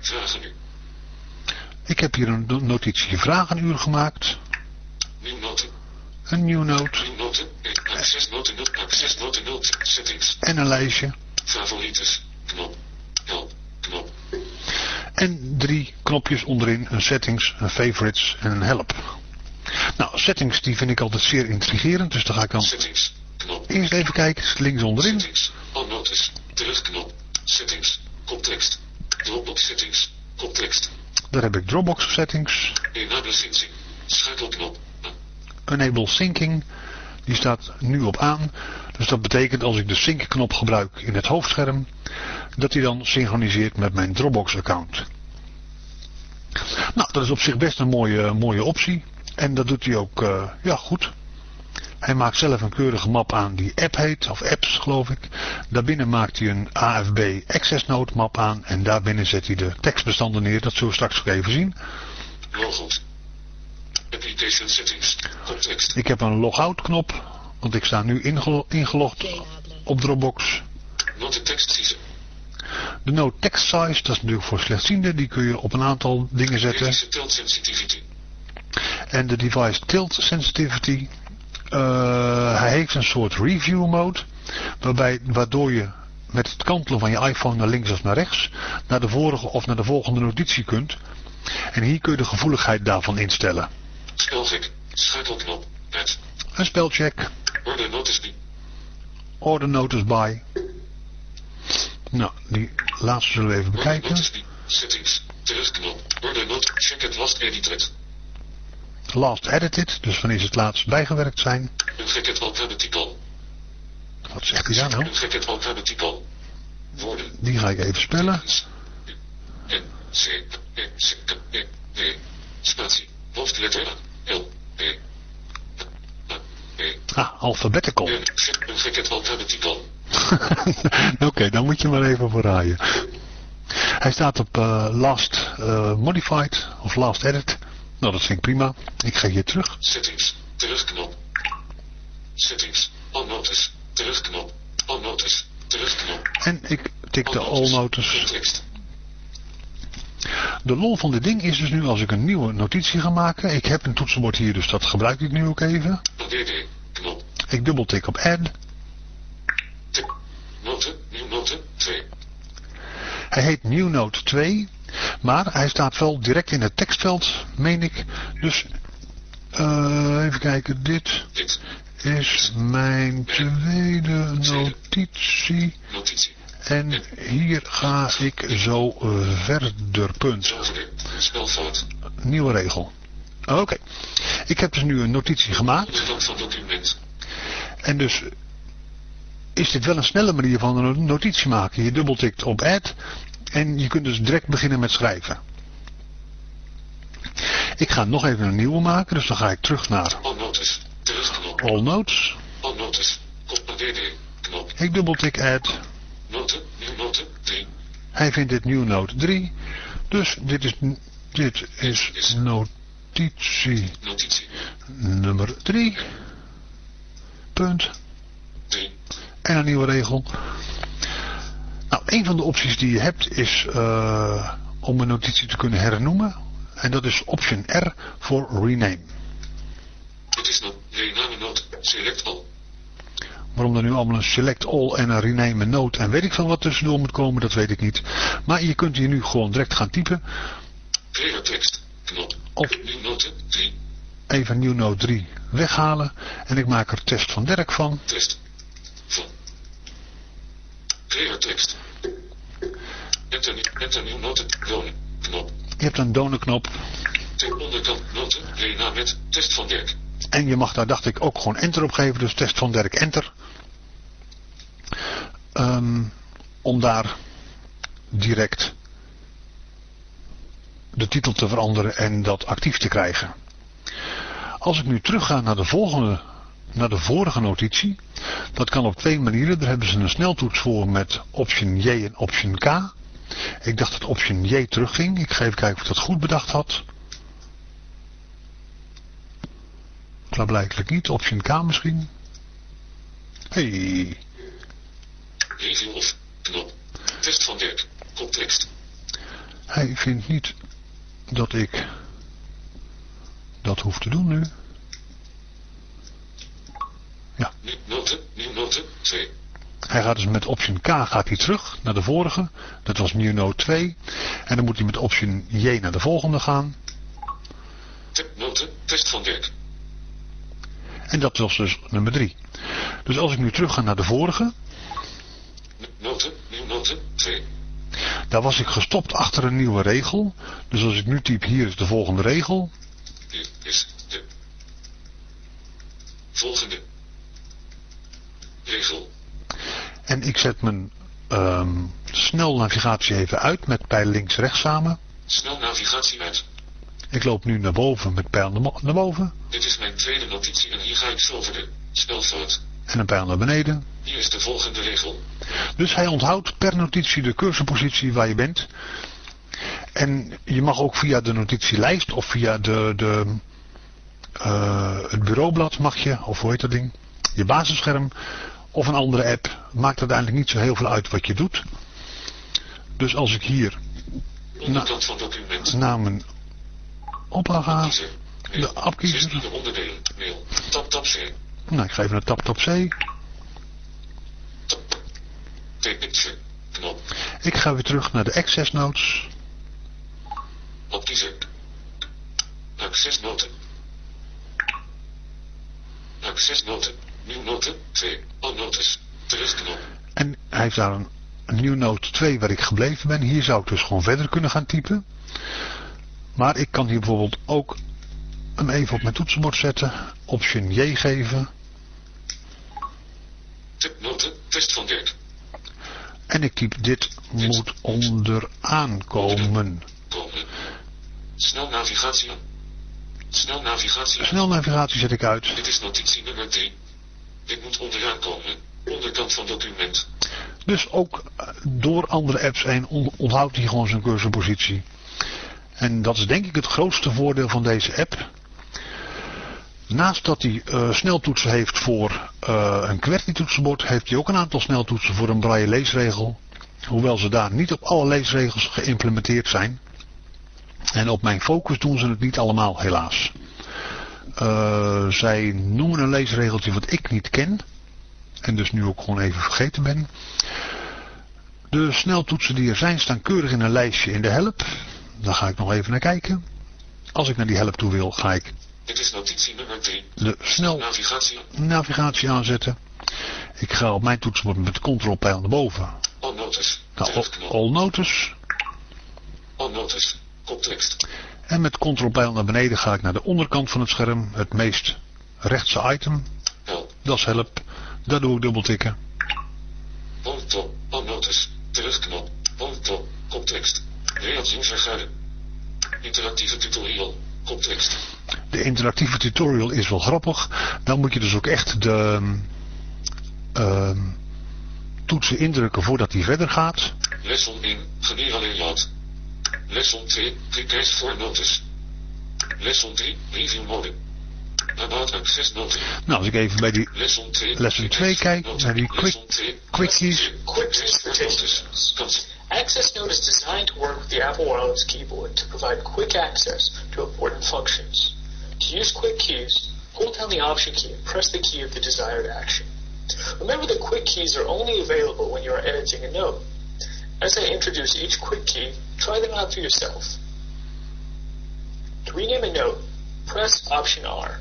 vragen nu, Ik heb hier een no- notitie vragenuur gemaakt, nieuw noten, een new note nieuw noten, eh, access noten, nul, access noten, nul, settings, en een lijstje. favorites, knop, help, knop, En drie knopjes onderin, een settings, een favorites en een help. Nou, settings die vind ik altijd zeer intrigerend, dus daar ga ik dan settings, eerst even kijken, links onderin. settings, terugknop, settings, koptekst, Dropbox settings, koptekst, Daar heb ik Dropbox settings, enable syncing, schakelknop, Enable Syncing, die staat nu op aan. Dus dat betekent als ik de sync knop gebruik in het hoofdscherm, dat hij dan synchroniseert met mijn Dropbox account. Nou, dat is op zich best een mooie, mooie optie. En dat doet hij ook uh, ja, goed. Hij maakt zelf een keurige map aan die app heet, of apps geloof ik. Daarbinnen maakt hij een AFB Access Note map aan en daarbinnen zet hij de tekstbestanden neer. Dat zullen we straks ook even zien. logout, application settings, Ik heb een logout knop, want ik sta nu ingelo- ingelogd op Dropbox. notentekst kiezen, De note text size, dat is natuurlijk voor slechtzienden, die kun je op een aantal dingen zetten. En de device tilt sensitivity, uh, hij heeft een soort review mode, waarbij, waardoor je met het kantelen van je iPhone naar links of naar rechts, naar de vorige of naar de volgende notitie kunt. En hier kun je de gevoeligheid daarvan instellen. pad, Een spelcheck, order notice by, order notice by. Nou, die laatste zullen we even order bekijken. notice by, settings, terugknop, order note, check it last edited, Last edited, dus wanneer ze het laatst bijgewerkt zijn. gekket alphabetical, Wat zegt hij daar nou? gekket alphabetical, woorden, Die ga ik even spellen. N, C, E, C, E, W, spatie, hoofdletter L, P, Ah, alphabetical. Gekket alphabetical. <laughs> Oké, dan moet je maar even voor raaien. Hij staat op eh, last eh, modified of last edit. Nou, dat vind ik prima. Ik ga hier terug. Settings. Terugknop. Settings. All notice. Terugknop. All notice. Terugknop. En ik tik de all notice. De lol van dit ding is dus nu als ik een nieuwe notitie ga maken. Ik heb een toetsenbord hier, dus dat gebruik ik nu ook even. Knop. Ik dubbeltik op add. Tip. Noten. Nieuw noten. 2. Hij heet New Note 2. Maar hij staat wel direct in het tekstveld, meen ik. Dus eh, even kijken. Dit is mijn tweede notitie. En hier ga ik zo eh, verder. Punt. Nieuwe regel. Oké. Ik heb dus nu een notitie gemaakt. En dus is dit wel een snelle manier van een notitie maken. Je dubbeltikt op add en je kunt dus direct beginnen met schrijven. Ik ga nog even een nieuwe maken, dus dan ga ik terug naar All Notes. All. Knop. Ik dubbeltik add. Noten. Nieuw noten. 3. Hij vindt dit New Note 3. Dus dit is, dit is notitie Notitie. nummer 3. Punt. 3. En een nieuwe regel. Een van de opties die je hebt is eh, om een notitie te kunnen hernoemen. En dat is option R voor rename. Dit is nog. Rename noot. Select all. Waarom er nu allemaal een select all en een rename note en weet ik veel wat tussendoor moet komen, dat weet ik niet. Maar je kunt hier nu gewoon direct gaan typen. Clear tekst. Knop. Of Nieuw noten. 3. even new note 3 weghalen. En ik maak er test van Dirk van. Test. Van. Clear tekst. Enter, nieuw- enter nieuw noten. Wonen. Knop. Je hebt een donenknop. Ten onderkant noten. Rena met. Test van Dirk. En je mag daar, dacht ik, ook gewoon enter op geven. Dus test van Dirk enter. Ehm, om daar direct de titel te veranderen en dat actief te krijgen. Als ik nu terugga naar de volgende, naar de vorige notitie. Dat kan op twee manieren. Daar hebben ze een sneltoets voor met option J en option K. Ik dacht dat option J terugging. Ik ga even kijken of ik dat goed bedacht had. Klaarblijkelijk niet. Option K misschien. Hey. Review of. Knop. Van Dirk. Koptekst. Hij vindt niet dat ik dat hoef te doen nu. Noten. 2. Hij gaat dus met option K gaat hij terug naar de vorige. Dat was New Note 2. En dan moet hij met option J naar de volgende gaan. Tip noten. Test van Dirk. En dat was dus nummer 3. Dus als ik nu terug ga naar de vorige. Noten. Nieuw noten. 2. Daar was ik gestopt achter een nieuwe regel. Dus als ik nu typ hier is de volgende regel. Hier is de volgende regel. En ik zet mijn ehm snelnavigatie even uit met pijl links-rechts samen. Snel navigatie uit. Ik loop nu naar boven met pijl naar boven. Dit is mijn tweede notitie en hier ga ik zo verder. Spelfout. En een pijl naar beneden. Hier is de volgende regel. Dus hij onthoudt per notitie de cursorpositie waar je bent. En je mag ook via de notitielijst of via de, de, eh, het bureaublad mag je, of hoe heet dat ding, je basisscherm of een andere app. Maakt uiteindelijk niet zo heel veel uit wat je doet. Dus als ik hier van document. opla ga, Kiezer. de app kiezen. Tap tap C. Nou, ik ga even naar tab top C. Knop. Ik ga weer terug naar de access notes. Op kiezer. Accessnoten. Accessnoten. Nieuw noten. 2. All notice. Terugknop. En hij heeft daar een, een nieuw note 2 waar ik gebleven ben. Hier zou ik dus gewoon verder kunnen gaan typen. Maar ik kan hier bijvoorbeeld ook hem even op mijn toetsenbord zetten. Option J geven. Tipnoten. Test van Dirk. En ik typ dit moet onderaan komen. Komen. Snel navigatie. Snel navigatie aan. Snelnavigatie zet ik uit. Dit is notitie nummer 3. Dit moet onderaan komen. Onderkant van document. Dus ook eh, door andere apps heen on- onthoudt hij gewoon zijn cursorpositie. En dat is denk ik het grootste voordeel van deze app. Naast dat hij eh, sneltoetsen heeft voor eh, een QWERTY-toetsenbord, heeft hij ook een aantal sneltoetsen voor een braille leesregel. Hoewel ze daar niet op alle leesregels geïmplementeerd zijn. En op mijn focus doen ze het niet allemaal, helaas. Eh, zij noemen een leesregeltje wat ik niet ken. En dus nu ook gewoon even vergeten ben. De sneltoetsen die er zijn staan keurig in een lijstje in de help. Daar ga ik nog even naar kijken. Als ik naar die help toe wil, ga ik Dit is notitie nummer 3. de snel Navigatie. navigatie aanzetten. Ik ga op mijn toetsenbord met de controlpijl naar boven. All notice. Terugknop. all notice. All notice. Koptekst. En met controlpijl naar beneden ga ik naar de onderkant van het scherm. Het meest rechtse item. Dat is help. Daar doe ik dubbeltikken. Hoofdtop. Notice. Terugknop. Hoofdtop. Koptekst. Layout user guide. Interactieve tutorial. Koptekst. De interactieve tutorial is wel grappig. Dan moet je dus ook echt de ehm, toetsen indrukken voordat hij verder gaat. Lesson 1. Genera layout. Lesson 2. Prepare for notice. Lesson 3. Review mode. About access note. Nou, als ik even bij die Lesson 2. lesson 2 kijk, naar die quick, Lesson 2. quickies. Quick notice. Access Note is designed to work with the Apple Wireless keyboard to provide quick access to important functions. To use quick keys, hold down the Option key and press the key of the desired action. Remember that quick keys are only available when you are editing a note. As I introduce each quick key, try them out for yourself. To rename a note, press Option R.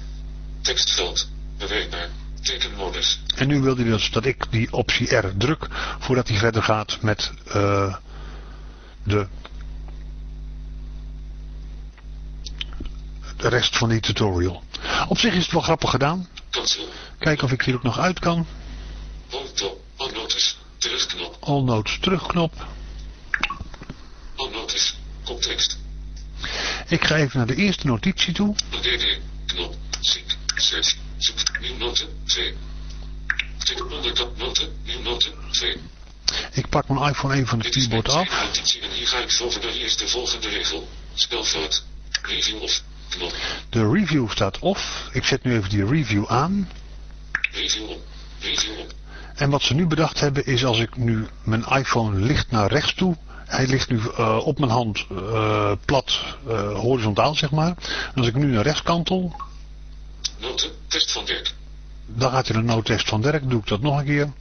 Tekstveld. Beweegbaar. Tekenmodus. En nu wil hij dus dat ik die optie R druk voordat hij verder gaat met eh, de, de rest van die tutorial. Op zich is het wel grappig gedaan. Cancel. Kijken of ik hier ook nog uit kan. All notes terugknop. All notice. Koptekst. Ik ga even naar de eerste notitie toe. ADD. Knop. Sync. Search. Zoek. Nieuw noten. 2. Tik onderkant noten. Nieuw noten. 2. Ik pak mijn iPhone even van het keyboard af. notitie en hier ga ik verder. Hier is de volgende regel. Spelfout. Review of. Knop. De review staat off. Ik zet nu even die review aan. Review op. Review op. En wat ze nu bedacht hebben is als ik nu mijn iPhone licht naar rechts toe. Hij ligt nu eh, op mijn hand eh, plat eh, horizontaal zeg maar. En als ik nu naar rechts kantel. Noten. Test van Dirk. Dan gaat hij de noodtest van Dirk. Doe ik dat nog een keer.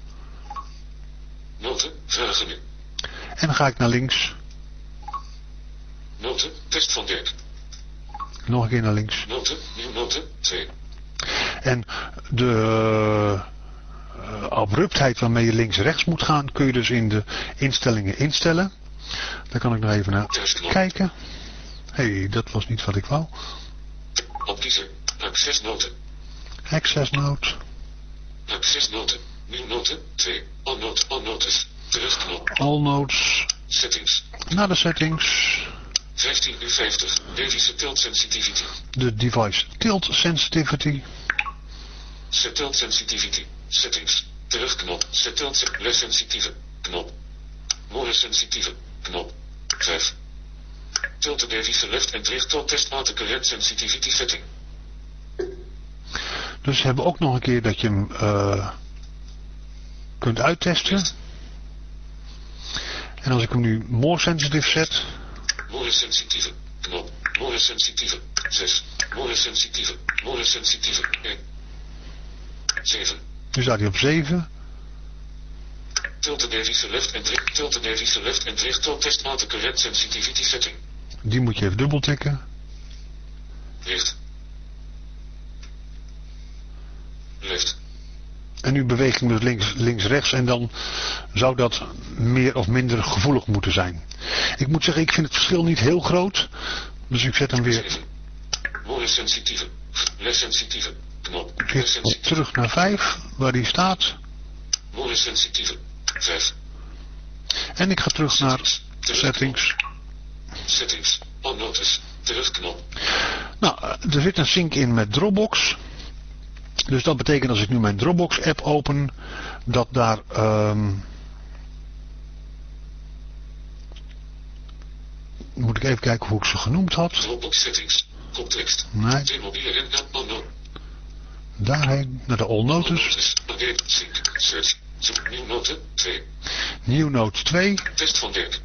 Noten. Vragen nu. En dan ga ik naar links. Noten. Test van Dirk. Nog een keer naar links. Noten. Nieuw noten. 2. En de abruptheid waarmee je links-rechts moet gaan. Kun je dus in de instellingen instellen. Daar kan ik nog even naar kijken. hey, dat was niet wat ik wou. Opkiezer. Access noten. Access note. Access noten. Nieuw noten. 2. All note. All notes. Terugknop. All notes. Settings. Naar de settings. 15 uur 50. Device tilt sensitivity. De device tilt sensitivity. Set tilt sensitivity. Settings. Terugknop. Set tilt less sensitieve. Knop. More sensitieve. Knop. 5. Tilt device left and right to test out the correct sensitivity setting. Dus ze hebben ook nog een keer dat je hem eh, kunt uittesten. En als ik hem nu more sensitive zet. More sensitieve. Knop. More sensitieve. 6. More sensitieve. More sensitieve. 1. 7. Nu staat hij op 7. Tilt the device left and right. Tilt device left and right to test out the correct sensitivity setting. Die moet je even dubbel tikken. Licht. En nu beweeg ik hem dus links, links, rechts. En dan zou dat meer of minder gevoelig moeten zijn. Ik moet zeggen, ik vind het verschil niet heel groot. Dus ik zet hem weer More sensitieve. Less sensitieve. Knop. terug naar 5, waar die staat. More sensitieve. 5. En ik ga terug naar settings. Settings. All notice. Terugknop. Nou, er zit een sync in met Dropbox. Dus dat betekent als ik nu mijn Dropbox app open, dat daar... ehm, moet ik even kijken hoe ik ze genoemd had. Dropbox settings. Context. Nee, unknown. daarheen, naar de All. Zoek. Nieuw noten. 2. New Note 2. Test van Dirk.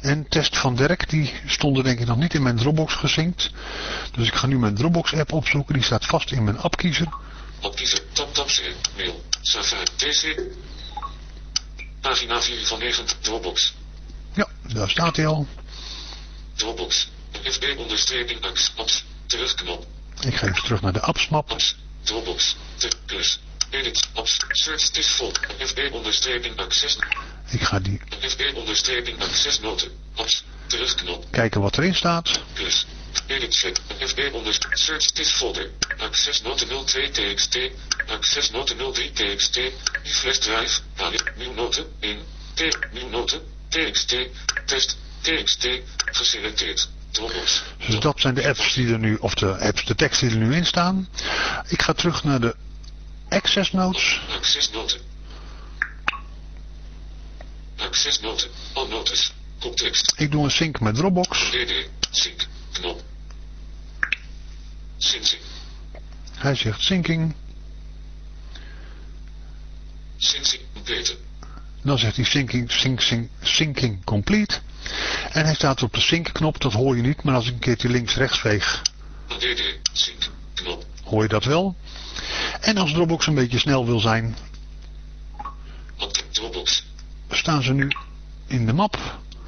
En test van Dirk, die stonden denk ik nog niet in mijn Dropbox gesynct. Dus ik ga nu mijn Dropbox app opzoeken. Die staat vast in mijn appkiezer. Tab C. Mail. Safari. TC. Pagina 4 van 9. Dropbox. Ja, daar staat hij al. Dropbox. FB onderstreeping apps. Apps. Terugknop. Ik ga even terug naar de appsmap. Apps. Dropbox. Plus. Edit. Apps. Search this vol. FB onderstreping access. Ik ga die FB onderstreping access noten. Apps. Terugknop. kijken wat erin staat. Plus. Edit check. FB onder search this folder. Access noten 02 txt. Access noten 03 txt. Flash drive. Nieuw noten 1. T. Nieuw noten. TXT. Test. TXT. Geselecteerd. Dus dat zijn de apps die er nu, of de apps, de teksten die er nu in staan. Ik ga terug naar de access notes. Access noten. Access noten. All notes. Context. Ik doe een sync met Dropbox. DD. Sync. Knop. Syncing. Hij zegt syncing. Syncing. Complete. Dan zegt hij syncing, sync, sync, syncing complete. En hij staat op de sync knop, dat hoor je niet, maar als ik een keertje links rechts veeg, DD. Sync. Knop. hoor je dat wel. En als Dropbox een beetje snel wil zijn, Op Dropbox. staan ze nu in de map.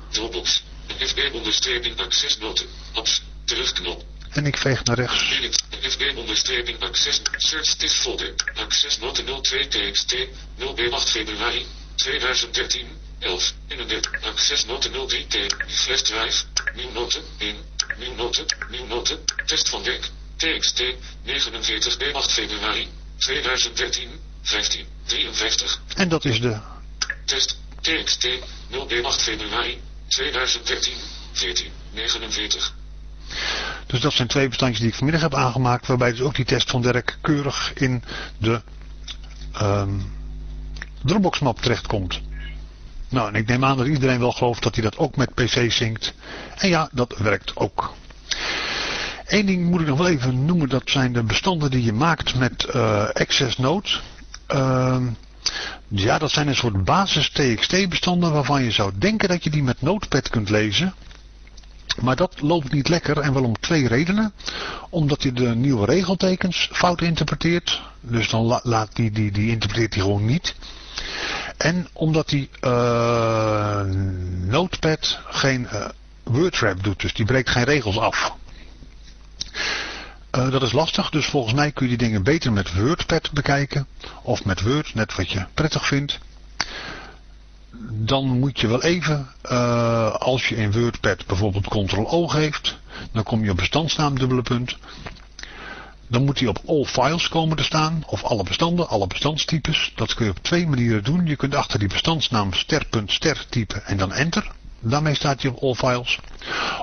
Dropbox. FB onderstreping access noten. Apps. Terugknop. En ik veeg naar rechts. FB onderstreping access. Search this folder. Access noten 02 txt. 0b 8 februari. 2013. 11. 31. Access noten 03 t. Flash drive. Nieuw noten. 1. Nieuw noten. Nieuw noten. Test van Dirk. TXT. 49 b 8 februari. 2013. 15. 53. En dat is de Test. TXT. 0b 8 februari. 2013. 14. 49. Dus dat zijn twee bestandjes die ik vanmiddag heb aangemaakt, waarbij dus ook die test van Dirk keurig in de ehm, Dropbox map terechtkomt. Nou, en ik neem aan dat iedereen wel gelooft dat hij dat ook met PC zingt. En ja, dat werkt ook. Eén ding moet ik nog wel even noemen, dat zijn de bestanden die je maakt met eh, Access Note. Ehm, ja, dat zijn een soort basis TXT bestanden waarvan je zou denken dat je die met Notepad kunt lezen. Maar dat loopt niet lekker en wel om twee redenen. Omdat hij de nieuwe regeltekens fout interpreteert. Dus dan la- laat die, die, die interpreteert hij gewoon niet. En omdat die eh, Notepad geen eh, wordwrap doet. Dus die breekt geen regels af. Eh, dat is lastig, dus volgens mij kun je die dingen beter met WordPad bekijken. Of met Word, net wat je prettig vindt dan moet je wel even, eh, als je in WordPad bijvoorbeeld Ctrl-O geeft, dan kom je op bestandsnaam dubbele punt. Dan moet die op all files komen te staan, of alle bestanden, alle bestandstypes. Dat kun je op twee manieren doen. Je kunt achter die bestandsnaam ster.ster typen en dan enter. Daarmee staat hij op all files.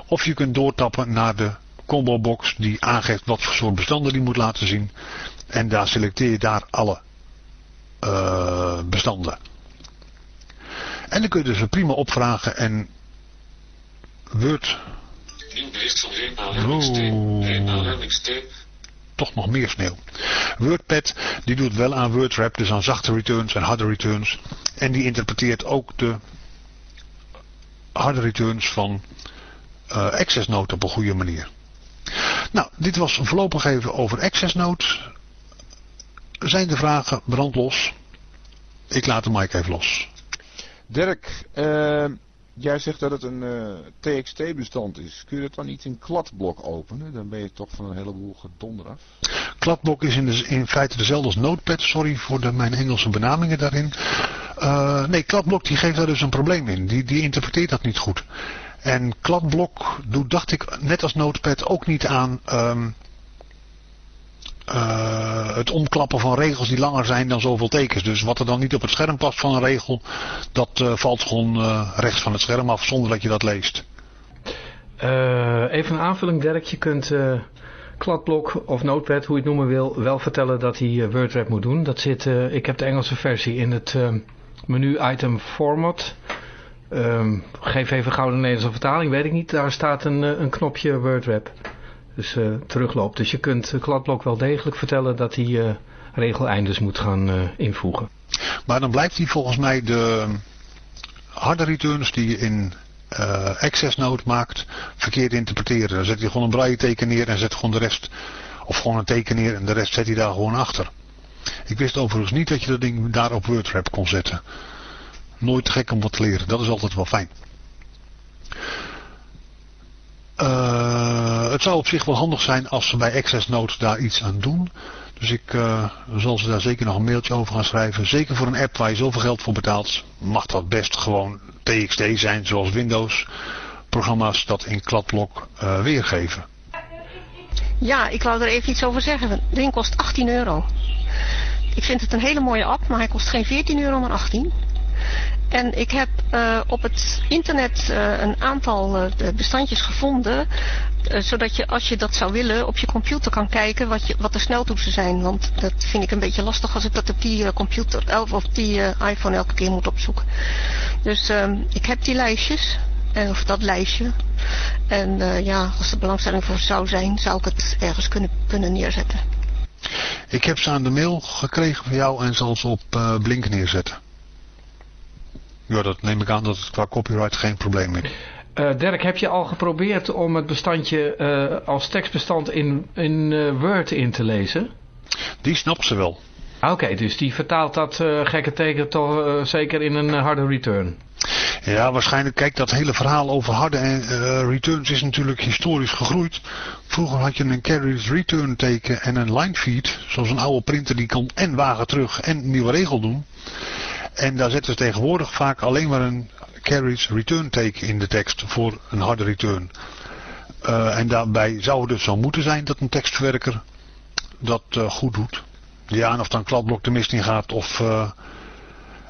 Of je kunt doortappen naar de combo box die aangeeft wat voor soort bestanden die moet laten zien. En daar selecteer je daar alle eh, bestanden. En dan kun je dus prima opvragen en Word Nieuw bericht van toch nog meer sneeuw. WordPad die doet wel aan WordWrap, dus aan zachte returns en harde returns. En die interpreteert ook de harde returns van eh Access Note op een goede manier. Nou, dit was voorlopig even over Access Note. Zijn de vragen brandlos? Ik laat de mic even los. Dirk, eh, jij zegt dat het een eh, TXT-bestand is. Kun je dat dan niet in kladblok openen? Dan ben je toch van een heleboel gedonder af. Kladblok is in, de, in feite dezelfde als Notepad. Sorry voor de, mijn Engelse benamingen daarin. Eh, nee, Kladblok die geeft daar dus een probleem in. Die, die interpreteert dat niet goed. En Kladblok doet, dacht ik, net als Notepad ook niet aan ehm, eh, het omklappen van regels die langer zijn dan zoveel tekens. Dus wat er dan niet op het scherm past van een regel, dat eh, valt gewoon eh, rechts van het scherm af zonder dat je dat leest. Even een aanvulling, Dirk. Je kunt, kladblok of notepad, hoe je het noemen wil, wel vertellen dat hij WordRap moet doen. Dat zit, ik heb de Engelse versie in het menu item format. Um, geef even gauw de Nederlandse vertaling, weet ik niet. Daar staat een, een knopje WordRap. Dus terugloopt. Dus je kunt kladblok wel degelijk vertellen dat hij regeleindes moet gaan invoegen. Maar dan blijft hij volgens mij de harde returns die je in uh, access note maakt, verkeerd interpreteren. Dan zet hij gewoon een braille teken neer en zet gewoon de rest, of gewoon een teken neer en de rest zet hij daar gewoon achter. Ik wist overigens niet dat je dat ding daar op WordRap kon zetten. Nooit gek om wat te leren, dat is altijd wel fijn. Uh, het zou op zich wel handig zijn als ze bij Access Notes daar iets aan doen. Dus ik uh, zal ze daar zeker nog een mailtje over gaan schrijven. Zeker voor een app waar je zoveel geld voor betaalt, mag dat best gewoon TXT zijn, zoals Windows programma's dat in kladblok uh, weergeven. Ja, ik wou er even iets over zeggen. De ding kost 18 euro. Ik vind het een hele mooie app, maar hij kost geen 14 euro, maar 18. En ik heb uh, op het internet uh, een aantal uh, bestandjes gevonden. zodat je als je dat zou willen op je computer kan kijken wat, je, wat de sneltoetsen zijn. Want dat vind ik een beetje lastig als ik dat op die computer of op die iPhone elke keer moet opzoeken. Dus ehm, ik heb die lijstjes. Of dat lijstje. En ja, als er belangstelling voor zou zijn, zou ik het ergens kunnen, kunnen neerzetten. Ik heb ze aan de mail gekregen van jou en zal ze op Blink neerzetten. Ja, dat neem ik aan dat het qua copyright geen probleem is. Uh, Dirk, heb je al geprobeerd om het bestandje uh, als tekstbestand in, in uh, Word in te lezen? Die snapt ze wel. Oké, okay, dus die vertaalt dat gekke teken toch zeker in een harde return? Ja, waarschijnlijk. Kijk, dat hele verhaal over harde returns is natuurlijk historisch gegroeid. Vroeger had je een carriage return teken en een line feed. Zoals een oude printer die kan en wagen terug en nieuwe regel doen. En daar zetten ze tegenwoordig vaak alleen maar een carriage return teken in de tekst voor een harde return. Uh, en daarbij zou het dus zo moeten zijn dat een tekstverwerker dat uh, goed doet. Ja, en of dan kladblok de mist in gaat of uh,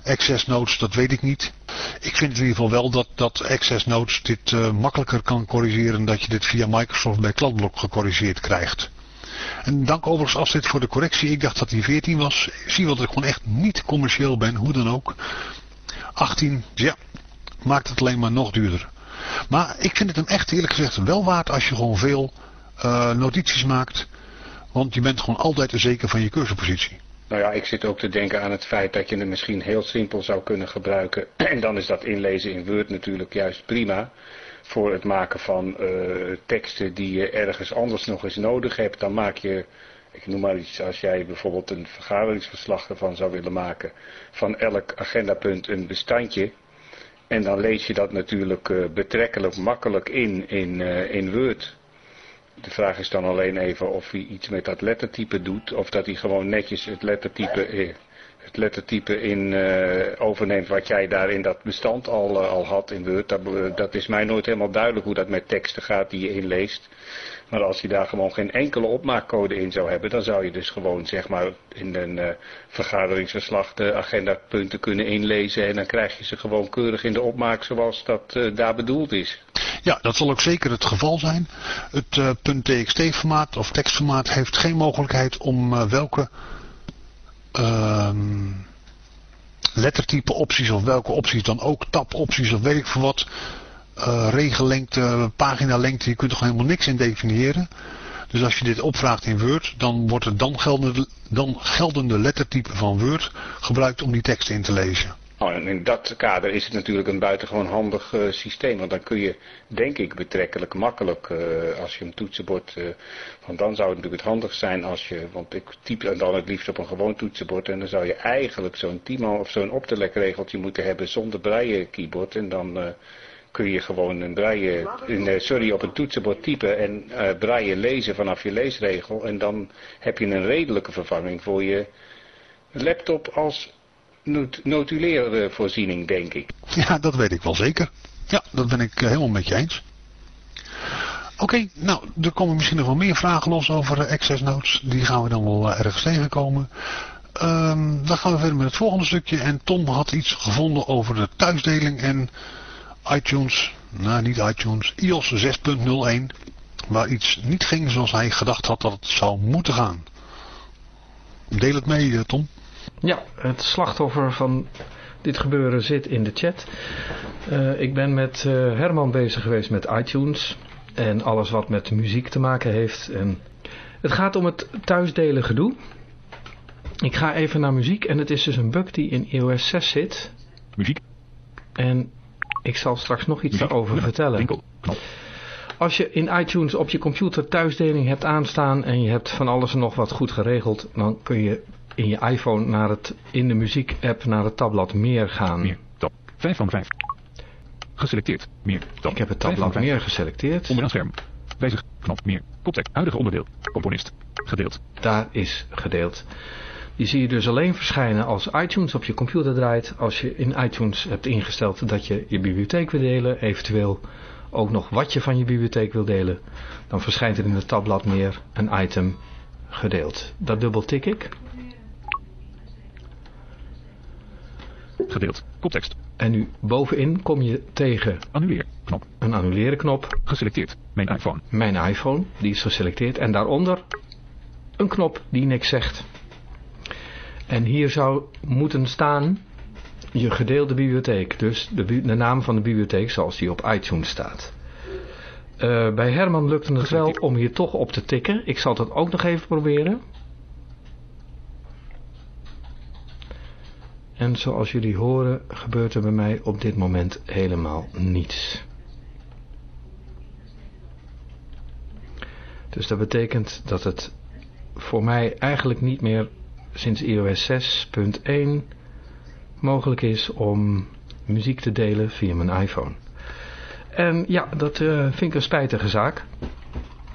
access notes, dat weet ik niet. Ik vind in ieder geval wel dat, dat access notes dit makkelijker kan corrigeren dat je dit via Microsoft bij kladblok gecorrigeerd krijgt. En dank overigens afzet voor de correctie. Ik dacht dat hij 14 was. Zie wel dat ik gewoon echt niet commercieel ben, hoe dan ook. 18, ja, maakt het alleen maar nog duurder. Maar ik vind het hem echt eerlijk gezegd wel waard als je gewoon veel uh, notities maakt. Want je bent gewoon altijd zeker van je cursorpositie. Nou ja, ik zit ook te denken aan het feit dat je hem misschien heel simpel zou kunnen gebruiken. <clears throat> En dan is dat inlezen in Word natuurlijk juist prima voor het maken van uh, teksten die je ergens anders nog eens nodig hebt. Dan maak je, ik noem maar iets, als jij bijvoorbeeld een vergaderingsverslag ervan zou willen maken, van elk agendapunt een bestandje. En dan lees je dat natuurlijk uh, betrekkelijk makkelijk in, in, uh, in Word. De vraag is dan alleen even of hij iets met dat lettertype doet, of dat hij gewoon netjes het lettertype het lettertype in uh, overneemt wat jij daar in dat bestand al, uh, al had in Word. Dat, dat, is mij nooit helemaal duidelijk hoe dat met teksten gaat die je inleest. Maar als je daar gewoon geen enkele opmaakcode in zou hebben, dan zou je dus gewoon zeg maar in een uh, vergaderingsverslag de agendapunten kunnen inlezen. En dan krijg je ze gewoon keurig in de opmaak zoals dat daar bedoeld is. Ja, dat zal ook zeker het geval zijn. Het .txt formaat of tekstformaat heeft geen mogelijkheid om welke um, lettertype opties of welke opties dan ook, tabopties of weet ik veel wat, uh, regellengte, paginalengte, je kunt er helemaal niks in definiëren. Dus als je dit opvraagt in Word, dan wordt het dan geldende, dan geldende lettertype van Word gebruikt om die tekst in te lezen. Oh, en in dat kader is het natuurlijk een buitengewoon handig uh, systeem. Want dan kun je, denk ik, betrekkelijk makkelijk, uh, als je een toetsenbord... Uh, want dan zou het natuurlijk het handig zijn als je... Want ik typ dan het liefst op een gewoon toetsenbord. En dan zou je eigenlijk zo'n Timo of zo'n optelekregeltje moeten hebben zonder braille keyboard. En dan kun je gewoon een braille, sorry, op een toetsenbord typen en braille lezen vanaf je leesregel. En dan heb je een redelijke vervanging voor je laptop als not voorziening, denk ik. Ja, dat weet ik wel zeker. Ja, dat ben ik eh, helemaal met je eens. Oké, okay, nou, er komen misschien nog wel meer vragen los over uh, Access Notes. Die gaan we dan wel uh, ergens tegenkomen. Um, dan gaan we verder met het volgende stukje. En Tom had iets gevonden over de thuisdeling en iTunes. Nou, niet iTunes. iOS 6.01. waar iets niet ging zoals hij gedacht had dat het zou moeten gaan. Deel het mee, eh, Tom. Ja, het slachtoffer van dit gebeuren zit in de chat. Uh, ik ben met uh, Herman bezig geweest met iTunes en alles wat met muziek te maken heeft. En het gaat om het thuisdelen gedoe. Ik ga even naar muziek en het is dus een bug die in iOS 6 zit. Muziek. En ik zal straks nog iets Muziek. daarover Ja, vertellen. winkel. Knop. Als je in iTunes op je computer thuisdeling hebt aanstaan en je hebt van alles en nog wat goed geregeld, dan kun je in je iPhone naar het, in de muziek app naar het tabblad meer gaan. Meer. Tab. 5 van 5. Geselecteerd. Meer. Tab. Ik heb het tabblad meer geselecteerd. Onderaan scherm. Wijzig. Knop. Meer. Koptek. Huidige onderdeel. Componist. Gedeeld. Daar is gedeeld. Die zie je dus alleen verschijnen als iTunes op je computer draait. Als je in iTunes hebt ingesteld dat je je bibliotheek wil delen. Eventueel ook nog wat je van je bibliotheek wil delen. Dan verschijnt er in het tabblad meer een item gedeeld. Dat dubbel tik ik. Gedeeld. Koptekst. En nu bovenin kom je tegen Annuleer. Knop. een annuleren knop. Geselecteerd. Mijn iPhone. Mijn iPhone, die is geselecteerd. En daaronder een knop die niks zegt. En hier zou moeten staan je gedeelde bibliotheek. Dus de, naam van de bibliotheek zoals die op iTunes staat. Eh, bij Herman lukte het wel om hier toch op te tikken. Ik zal dat ook nog even proberen. En zoals jullie horen gebeurt er bij mij op dit moment helemaal niets. Dus dat betekent dat het voor mij eigenlijk niet meer sinds iOS 6.1 mogelijk is om muziek te delen via mijn iPhone. En ja, dat eh, vind ik een spijtige zaak.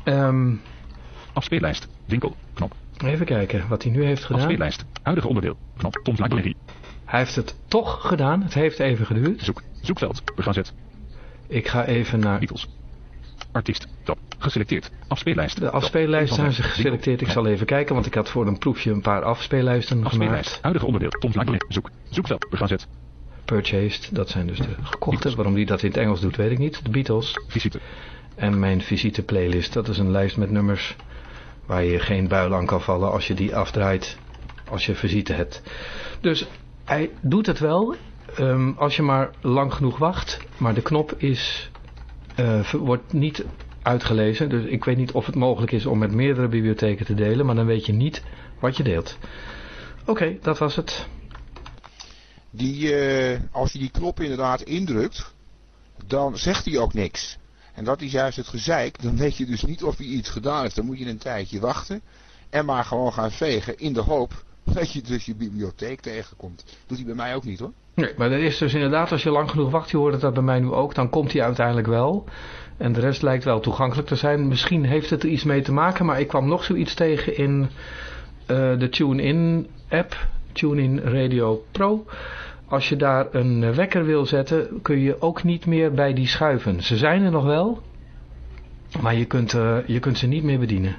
Ehm, Afspeellijst. Winkel. Knop. even kijken wat hij nu heeft gedaan. Afspeellijst. Huidige onderdeel. Knop. Tom's Library. Hij heeft het toch gedaan. Het heeft even geduurd. Zoek. Zoekveld. We gaan zet. Ik ga even naar Beatles. Artiest. Tab. Geselecteerd. Afspeellijst. de afspeellijsten. Zijn ze geselecteerd. Ik zal even kijken, want ik had voor een proefje een paar afspeellijsten Afspeellijst. gemaakt. Huidige onderdeel. Tom's Library. Zoek. Zoekveld. We gaan zet. Purchased, dat zijn dus de gekochte. Waarom die dat in het Engels doet, weet ik niet. De Beatles. Visite. En mijn visite playlist, dat is een lijst met nummers waar je geen buil aan kan vallen als je die afdraait als je visite hebt. Dus hij doet het wel ehm, als je maar lang genoeg wacht. Maar de knop is, eh, wordt niet uitgelezen. Dus ik weet niet of het mogelijk is om met meerdere bibliotheken te delen. Maar dan weet je niet wat je deelt. Oké, dat was het. Die, eh, als je die knop inderdaad indrukt, dan zegt hij ook niks. En dat is juist het gezeik. Dan weet je dus niet of hij iets gedaan heeft. Dan moet je een tijdje wachten. En maar gewoon gaan vegen in de hoop dat je dus je bibliotheek tegenkomt. Doet hij bij mij ook niet hoor. Nee, maar dat is dus inderdaad, als je lang genoeg wacht, je hoort het dat bij mij nu ook, dan komt hij uiteindelijk wel. En de rest lijkt wel toegankelijk te zijn. Misschien heeft het er iets mee te maken, maar ik kwam nog zoiets tegen in eh, de TuneIn app, TuneIn Radio Pro. Als je daar een wekker wil zetten, kun je ook niet meer bij die schuiven. Ze zijn er nog wel, maar je kunt, eh, je kunt ze niet meer bedienen.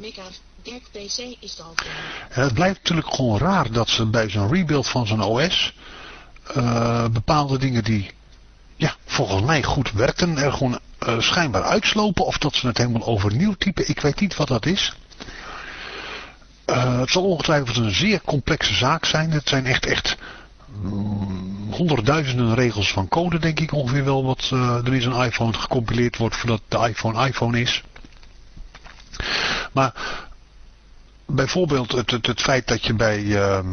Mika, PC is En het blijft natuurlijk gewoon raar dat ze bij zo'n rebuild van zo'n OS eh, bepaalde dingen die ja, volgens mij goed werkten er gewoon eh, schijnbaar uitslopen of dat ze het helemaal overnieuw typen. Ik weet niet wat dat is. Eh, het zal ongetwijfeld een zeer complexe zaak zijn. Het zijn echt, echt mm, honderdduizenden regels van code denk ik ongeveer wel wat eh, er in zo'n iPhone gecompileerd wordt voordat de iPhone iPhone is. Maar bijvoorbeeld het, het, het feit dat je bij, ehm,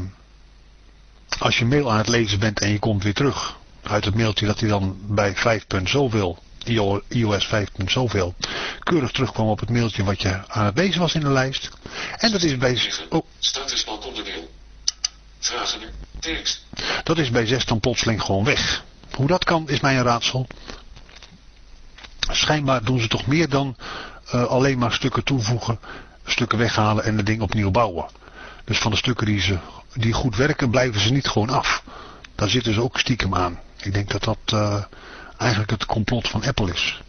als je mail aan het lezen bent en je komt weer terug uit het mailtje dat hij dan bij 5. punt zoveel, IO- iOS 5. punt zoveel, keurig terugkwam op het mailtje wat je aan het lezen was in de lijst. En dat is bij, oh, Statusbalk onderdeel. Vragen nu. Tekst. dat is bij 6 dan plotseling gewoon weg. Hoe dat kan is mij een raadsel. Schijnbaar doen ze toch meer dan eh, alleen maar stukken toevoegen, stukken weghalen en het ding opnieuw bouwen. Dus van de stukken die, ze, die goed werken blijven ze niet gewoon af. Daar zitten ze ook stiekem aan. Ik denk dat dat eh, eigenlijk het complot van Apple is.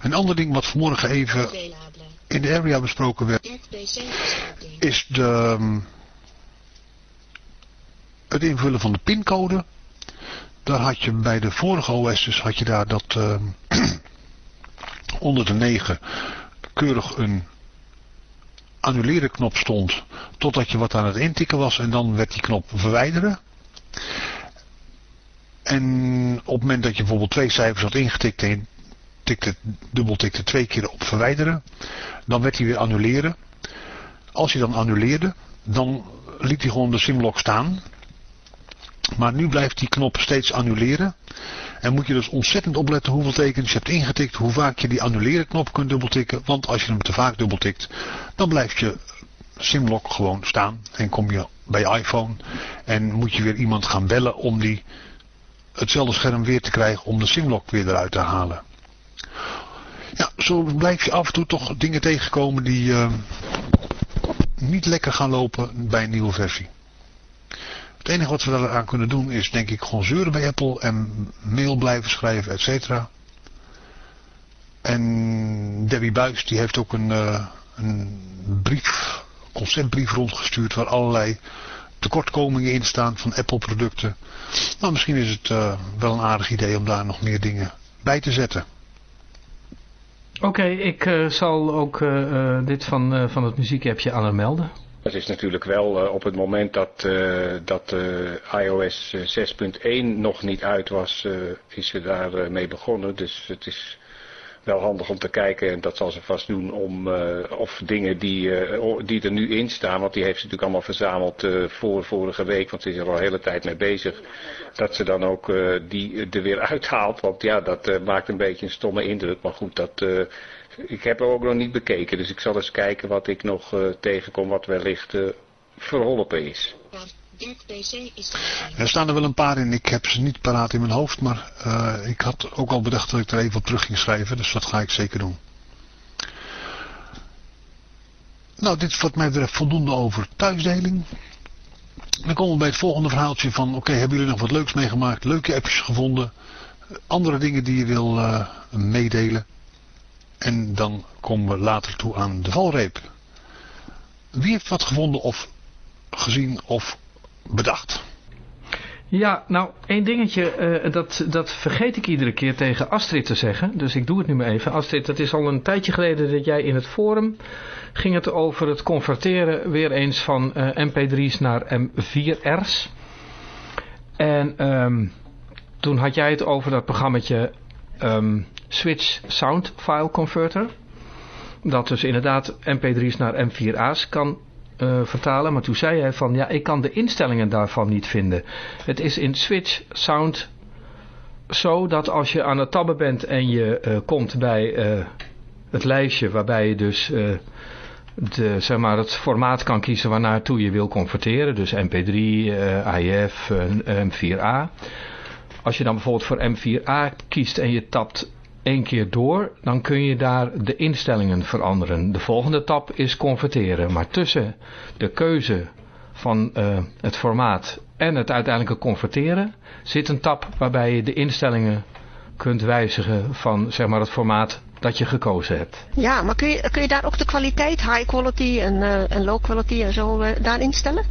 Een ander ding wat vanmorgen even in de area besproken werd, is de ehm, het invullen van de pincode. Daar had je bij de vorige OS's had je daar dat, ehm, <clears throat> onder de 9 keurig een annuleren knop stond totdat je wat aan het intikken was en dan werd die knop verwijderen. En op het moment dat je bijvoorbeeld twee cijfers had ingetikt en je tikte, twee keer op verwijderen, dan werd hij weer annuleren. Als je dan annuleerde, dan liet hij gewoon de simlock staan. Maar nu blijft die knop steeds annuleren. En moet je dus ontzettend opletten hoeveel tekens je hebt ingetikt, hoe vaak je die annuleren knop kunt dubbeltikken. Want als je hem te vaak dubbeltikt, dan blijft je simlock gewoon staan. En kom je bij iPhone en moet je weer iemand gaan bellen om die, hetzelfde scherm weer te krijgen om de simlock weer eruit te halen. Ja, zo blijf je af en toe toch dingen tegenkomen die uh, niet lekker gaan lopen bij een nieuwe versie. Het enige wat we eraan kunnen doen is denk ik gewoon zeuren bij Apple en mail blijven schrijven, et cetera. En Debbie Buis die heeft ook een, uh, een brief, conceptbrief rondgestuurd waar allerlei tekortkomingen in staan van Apple producten. Nou, misschien is het uh, wel een aardig idee om daar nog meer dingen bij te zetten. Oké, ik uh, zal ook dit van, van het muziekappje aan haar melden. Het is natuurlijk wel uh, op het moment dat, uh, dat uh, iOS 6.1 nog niet uit was, is ze daar mee begonnen. Dus het is wel handig om te kijken, en dat zal ze vast doen, om of dingen die, die er nu in staan, want die heeft ze natuurlijk allemaal verzameld voor vorige week, want ze is er al een hele tijd mee bezig, dat ze dan ook die er weer <laughs> uithaalt. Want ja, dat maakt een beetje een stomme indruk, maar goed, dat ik heb er ook nog niet bekeken, dus ik zal eens kijken wat ik nog uh, tegenkom wat wellicht uh, verholpen is. Er staan er wel een paar in, ik heb ze niet paraat in mijn hoofd, maar uh, ik had ook al bedacht dat ik er even op terug ging schrijven, dus dat ga ik zeker doen. Nou, dit is wat mij betreft voldoende over thuisdeling. Dan komen we bij het volgende verhaaltje van, oké, hebben jullie nog wat leuks meegemaakt, leuke appjes gevonden, andere dingen die je wil meedelen? En dan komen we later toe aan de valreep. Wie heeft wat gevonden of gezien of bedacht? Ja, nou, één dingetje, uh, dat, dat vergeet ik iedere keer tegen Astrid te zeggen. Dus ik doe het nu maar even. Astrid, het is al een tijdje geleden dat jij in het forum ging het over het converteren weer eens van uh, mp3's naar m4'ers. En um, toen had jij het over dat programmaatje um, Switch Sound File Converter. Dat dus inderdaad mp3's naar m4a's kan uh, vertalen. Maar toen zei hij van ja ik kan de instellingen daarvan niet vinden. Het is in Switch Sound zo dat als je aan het tabben bent en je uh, komt bij uh, het lijstje waarbij je dus de, zeg maar, het formaat kan kiezen waarnaartoe je wil converteren. Dus mp3, AIF, m4a. Als je dan bijvoorbeeld voor M4A kiest en je tapt één keer door, dan kun je daar de instellingen veranderen. De volgende tab is converteren. Maar tussen de keuze van uh, het formaat en het uiteindelijke converteren zit een tab waarbij je de instellingen kunt wijzigen van zeg maar, het formaat dat je gekozen hebt. Ja, maar kun je, kun je daar ook de kwaliteit, high quality en, en low quality en zo uh, daar instellen?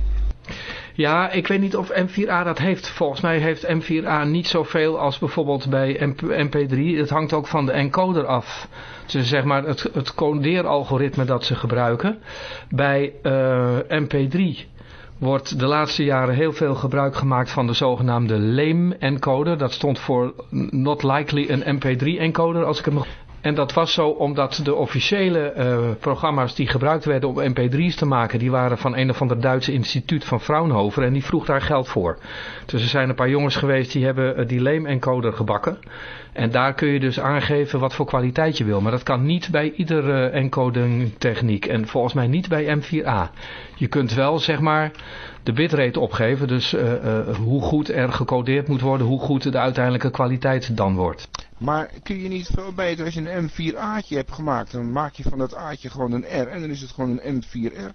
Ja, ik weet niet of M4A dat heeft. Volgens mij heeft M4A niet zoveel als bijvoorbeeld bij MP, MP3. Het hangt ook van de encoder af. Dus zeg maar het, het codeeralgoritme dat ze gebruiken. Bij uh, MP3 wordt de laatste jaren heel veel gebruik gemaakt van de zogenaamde LAME encoder. Dat stond voor Not Likely een MP3 encoder als ik hem en dat was zo omdat de officiële uh, programma's die gebruikt werden om mp3's te maken, die waren van een of ander Duitse instituut van Fraunhofer en die vroeg daar geld voor. Dus er zijn een paar jongens geweest die hebben uh, die leem-encoder gebakken. En daar kun je dus aangeven wat voor kwaliteit je wil. Maar dat kan niet bij iedere encoding techniek en volgens mij niet bij M4A. Je kunt wel zeg maar de bitrate opgeven, dus hoe goed er gecodeerd moet worden, hoe goed de uiteindelijke kwaliteit dan wordt. Maar kun je niet veel beter als je een M4A'tje hebt gemaakt, dan maak je van dat A'tje gewoon een R en dan is het gewoon een M4R.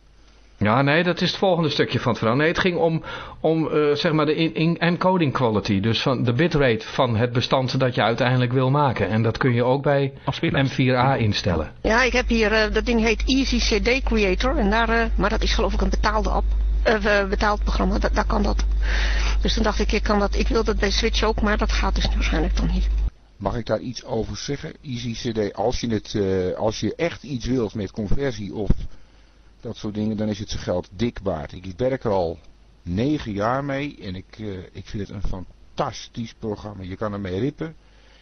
Ja, nee, dat is het volgende stukje van het verhaal. Nee, het ging om, om uh, zeg maar de in, in encoding quality. Dus van de bitrate van het bestand dat je uiteindelijk wil maken. En dat kun je ook bij M4A instellen. Ja, ik heb hier, uh, dat ding heet Easy CD Creator. En daar, uh, maar dat is geloof ik een betaalde app. Uh, betaald programma, daar kan dat. Dus toen dacht ik, ik, kan dat, ik wil dat bij Switch ook, maar dat gaat dus waarschijnlijk dan niet. Mag ik daar iets over zeggen? Easy CD, als je, het, eh, als je echt iets wilt met conversie of dat soort dingen, dan is het zijn geld dik waard. Ik werk er al negen jaar mee en ik, eh, ik vind het een fantastisch programma. Je kan ermee rippen,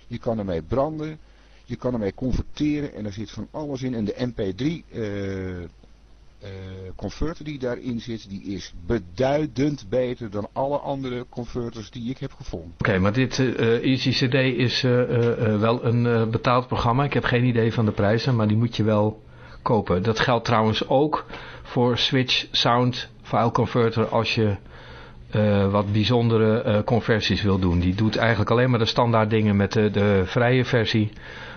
je kan ermee branden, je kan ermee converteren en er zit van alles in. En de MP3 eh, eh, converter die daarin zit, die is beduidend beter dan alle andere converters die ik heb gevonden. Oké, maar dit uh, Easy CD is wel een betaald programma. Ik heb geen idee van de prijzen, maar die moet je wel kopen. Dat geldt trouwens ook voor Switch Sound File Converter als je wat bijzondere conversies wil doen. Die doet eigenlijk alleen maar de standaard dingen met de, de vrije versie.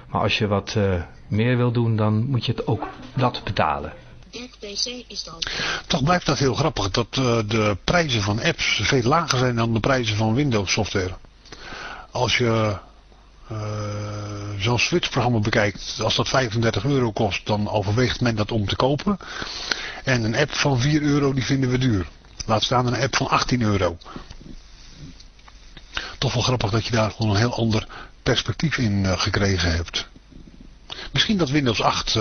Maar als je wat meer wil doen, dan moet je het ook dat betalen. Toch blijft dat heel grappig dat uh, de prijzen van apps veel lager zijn dan de prijzen van Windows software. Als je uh, zo'n Switch-programma bekijkt, als dat 35 euro kost, dan overweegt men dat om te kopen. En een app van 4 euro, die vinden we duur. Laat staan een app van 18 euro. Toch wel grappig dat je daar gewoon een heel ander perspectief in uh, gekregen hebt. Misschien dat Windows 8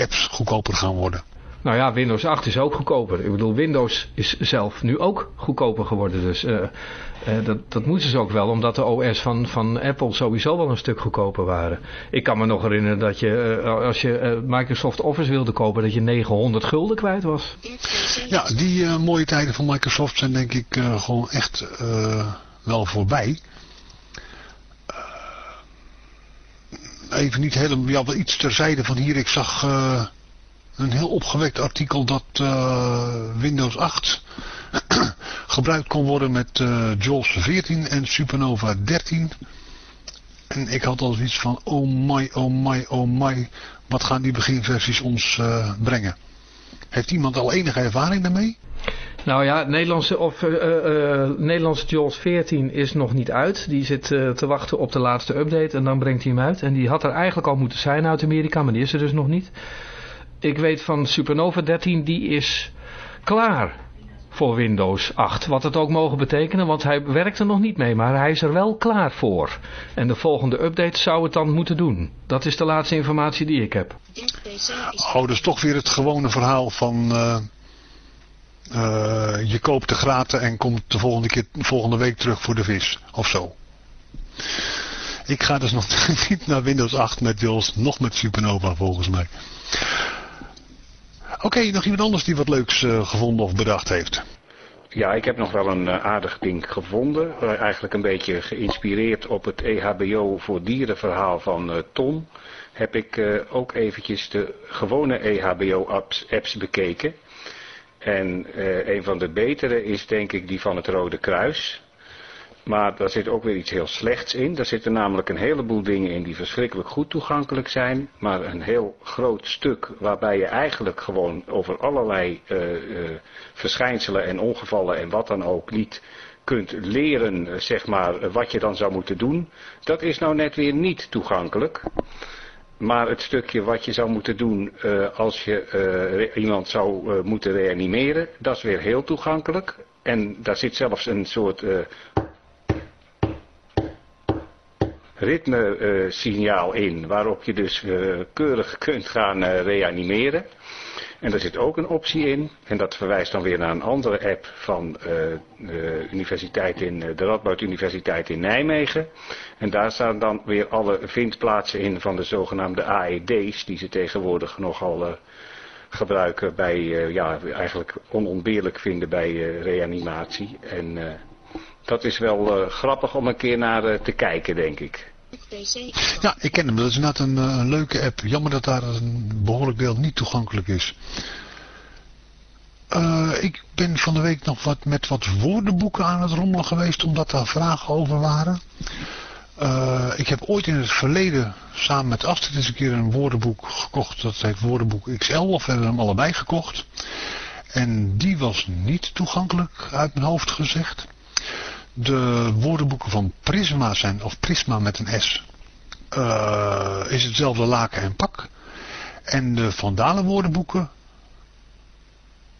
apps goedkoper gaan worden. Nou ja, Windows 8 is ook goedkoper. Ik bedoel, Windows is zelf nu ook goedkoper geworden. Dus uh, uh, dat, dat ze ook wel, omdat de OS van, van Apple sowieso wel een stuk goedkoper waren. Ik kan me nog herinneren dat je, uh, als je Microsoft Office wilde kopen, dat je 900 gulden kwijt was. Ja, die mooie tijden van Microsoft zijn denk ik gewoon echt wel voorbij. even niet helemaal, iets terzijde van hier. Ik zag een heel opgewekt artikel dat uh, Windows 8 <clears throat> gebruikt kon worden met uh, JAWS 14 en Supernova 13. En ik had al zoiets van, oh my, oh my, oh my, wat gaan die beginversies ons uh, brengen? Heeft iemand al enige ervaring daarmee? Nou ja, Nederlandse, of, Nederlandse JAWS 14 is nog niet uit. Die zit te wachten op de laatste update en dan brengt hij hem uit. En die had er eigenlijk al moeten zijn uit Amerika, maar die is er dus nog niet ik weet van Supernova 13, die is klaar voor Windows 8. Wat het ook mogen betekenen, want hij werkt er nog niet mee, maar hij is er wel klaar voor. En de volgende update zou het dan moeten doen. Dat is de laatste informatie die ik heb. Oh, dus toch weer het gewone verhaal van... Uh, uh, je koopt de graten en komt de volgende, keer, volgende week terug voor de vis. Of zo. Ik ga dus nog <laughs> niet naar Windows 8 met Jules, nog met Supernova volgens mij. Oké, nog iemand anders die wat leuks uh, gevonden of bedacht heeft? Ja, ik heb nog wel een uh, aardig ding gevonden. Uh, eigenlijk een beetje geïnspireerd op het EHBO voor dieren verhaal van Tom. Heb ik ook eventjes de gewone EHBO apps, apps bekeken. En een van de betere is denk ik die van het Rode Kruis. Maar daar zit ook weer iets heel slechts in. Daar zitten namelijk een heleboel dingen in die verschrikkelijk goed toegankelijk zijn. Maar een heel groot stuk waarbij je eigenlijk gewoon over allerlei uh, uh, verschijnselen en ongevallen en wat dan ook niet kunt leren, uh, zeg maar, wat je dan zou moeten doen. Dat is nou net weer niet toegankelijk. Maar het stukje wat je zou moeten doen als je iemand zou moeten reanimeren, dat is weer heel toegankelijk. En daar zit zelfs een soort ritmesignaal in, waarop je dus uh, keurig kunt gaan uh, reanimeren. En daar zit ook een optie in, en dat verwijst dan weer naar een andere app van uh, de, universiteit in, de Radboud Universiteit in Nijmegen. En daar staan dan weer alle vindplaatsen in van de zogenaamde AED's, die ze tegenwoordig nogal gebruiken bij, ja, eigenlijk onontbeerlijk vinden bij reanimatie. En dat is wel grappig om een keer naar te kijken, denk ik. Ja, ik ken hem. Dat is een, eh, een leuke app. Jammer dat daar een behoorlijk deel niet toegankelijk is. Uh, ik ben van de week nog wat met wat woordenboeken aan het rommelen geweest, omdat daar vragen over waren. Uh, ik heb ooit in het verleden samen met Astrid eens een keer een woordenboek gekocht. Dat heet woordenboek XL, of we hem allebei gekocht. En die was niet toegankelijk, uit mijn hoofd gezegd de woordenboeken van Prisma zijn, of Prisma met een S, uh, is hetzelfde laken en pak. En de Vandalen woordenboeken,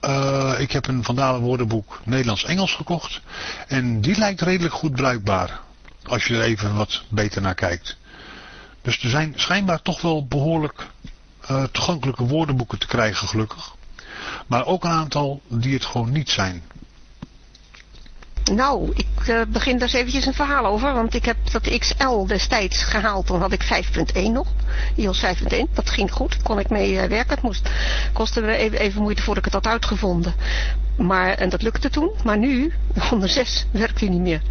uh, ik heb een Vandalen woordenboek Nederlands-Engels gekocht. En die lijkt redelijk goed bruikbaar, als je er even wat beter naar kijkt. Dus er zijn schijnbaar toch wel behoorlijk uh, toegankelijke woordenboeken te krijgen, gelukkig. Maar ook een aantal die het gewoon niet zijn. Nou, ik uh, begin daar eens eventjes een verhaal over. Want ik heb dat XL destijds gehaald. Toen had ik 5.1 nog. iOS 5.1. Dat ging goed. Kon ik mee uh, werken. Het moest, kostte me even, even moeite voordat ik het had uitgevonden. Maar, en dat lukte toen. Maar nu, onder 6, werkt hij niet meer.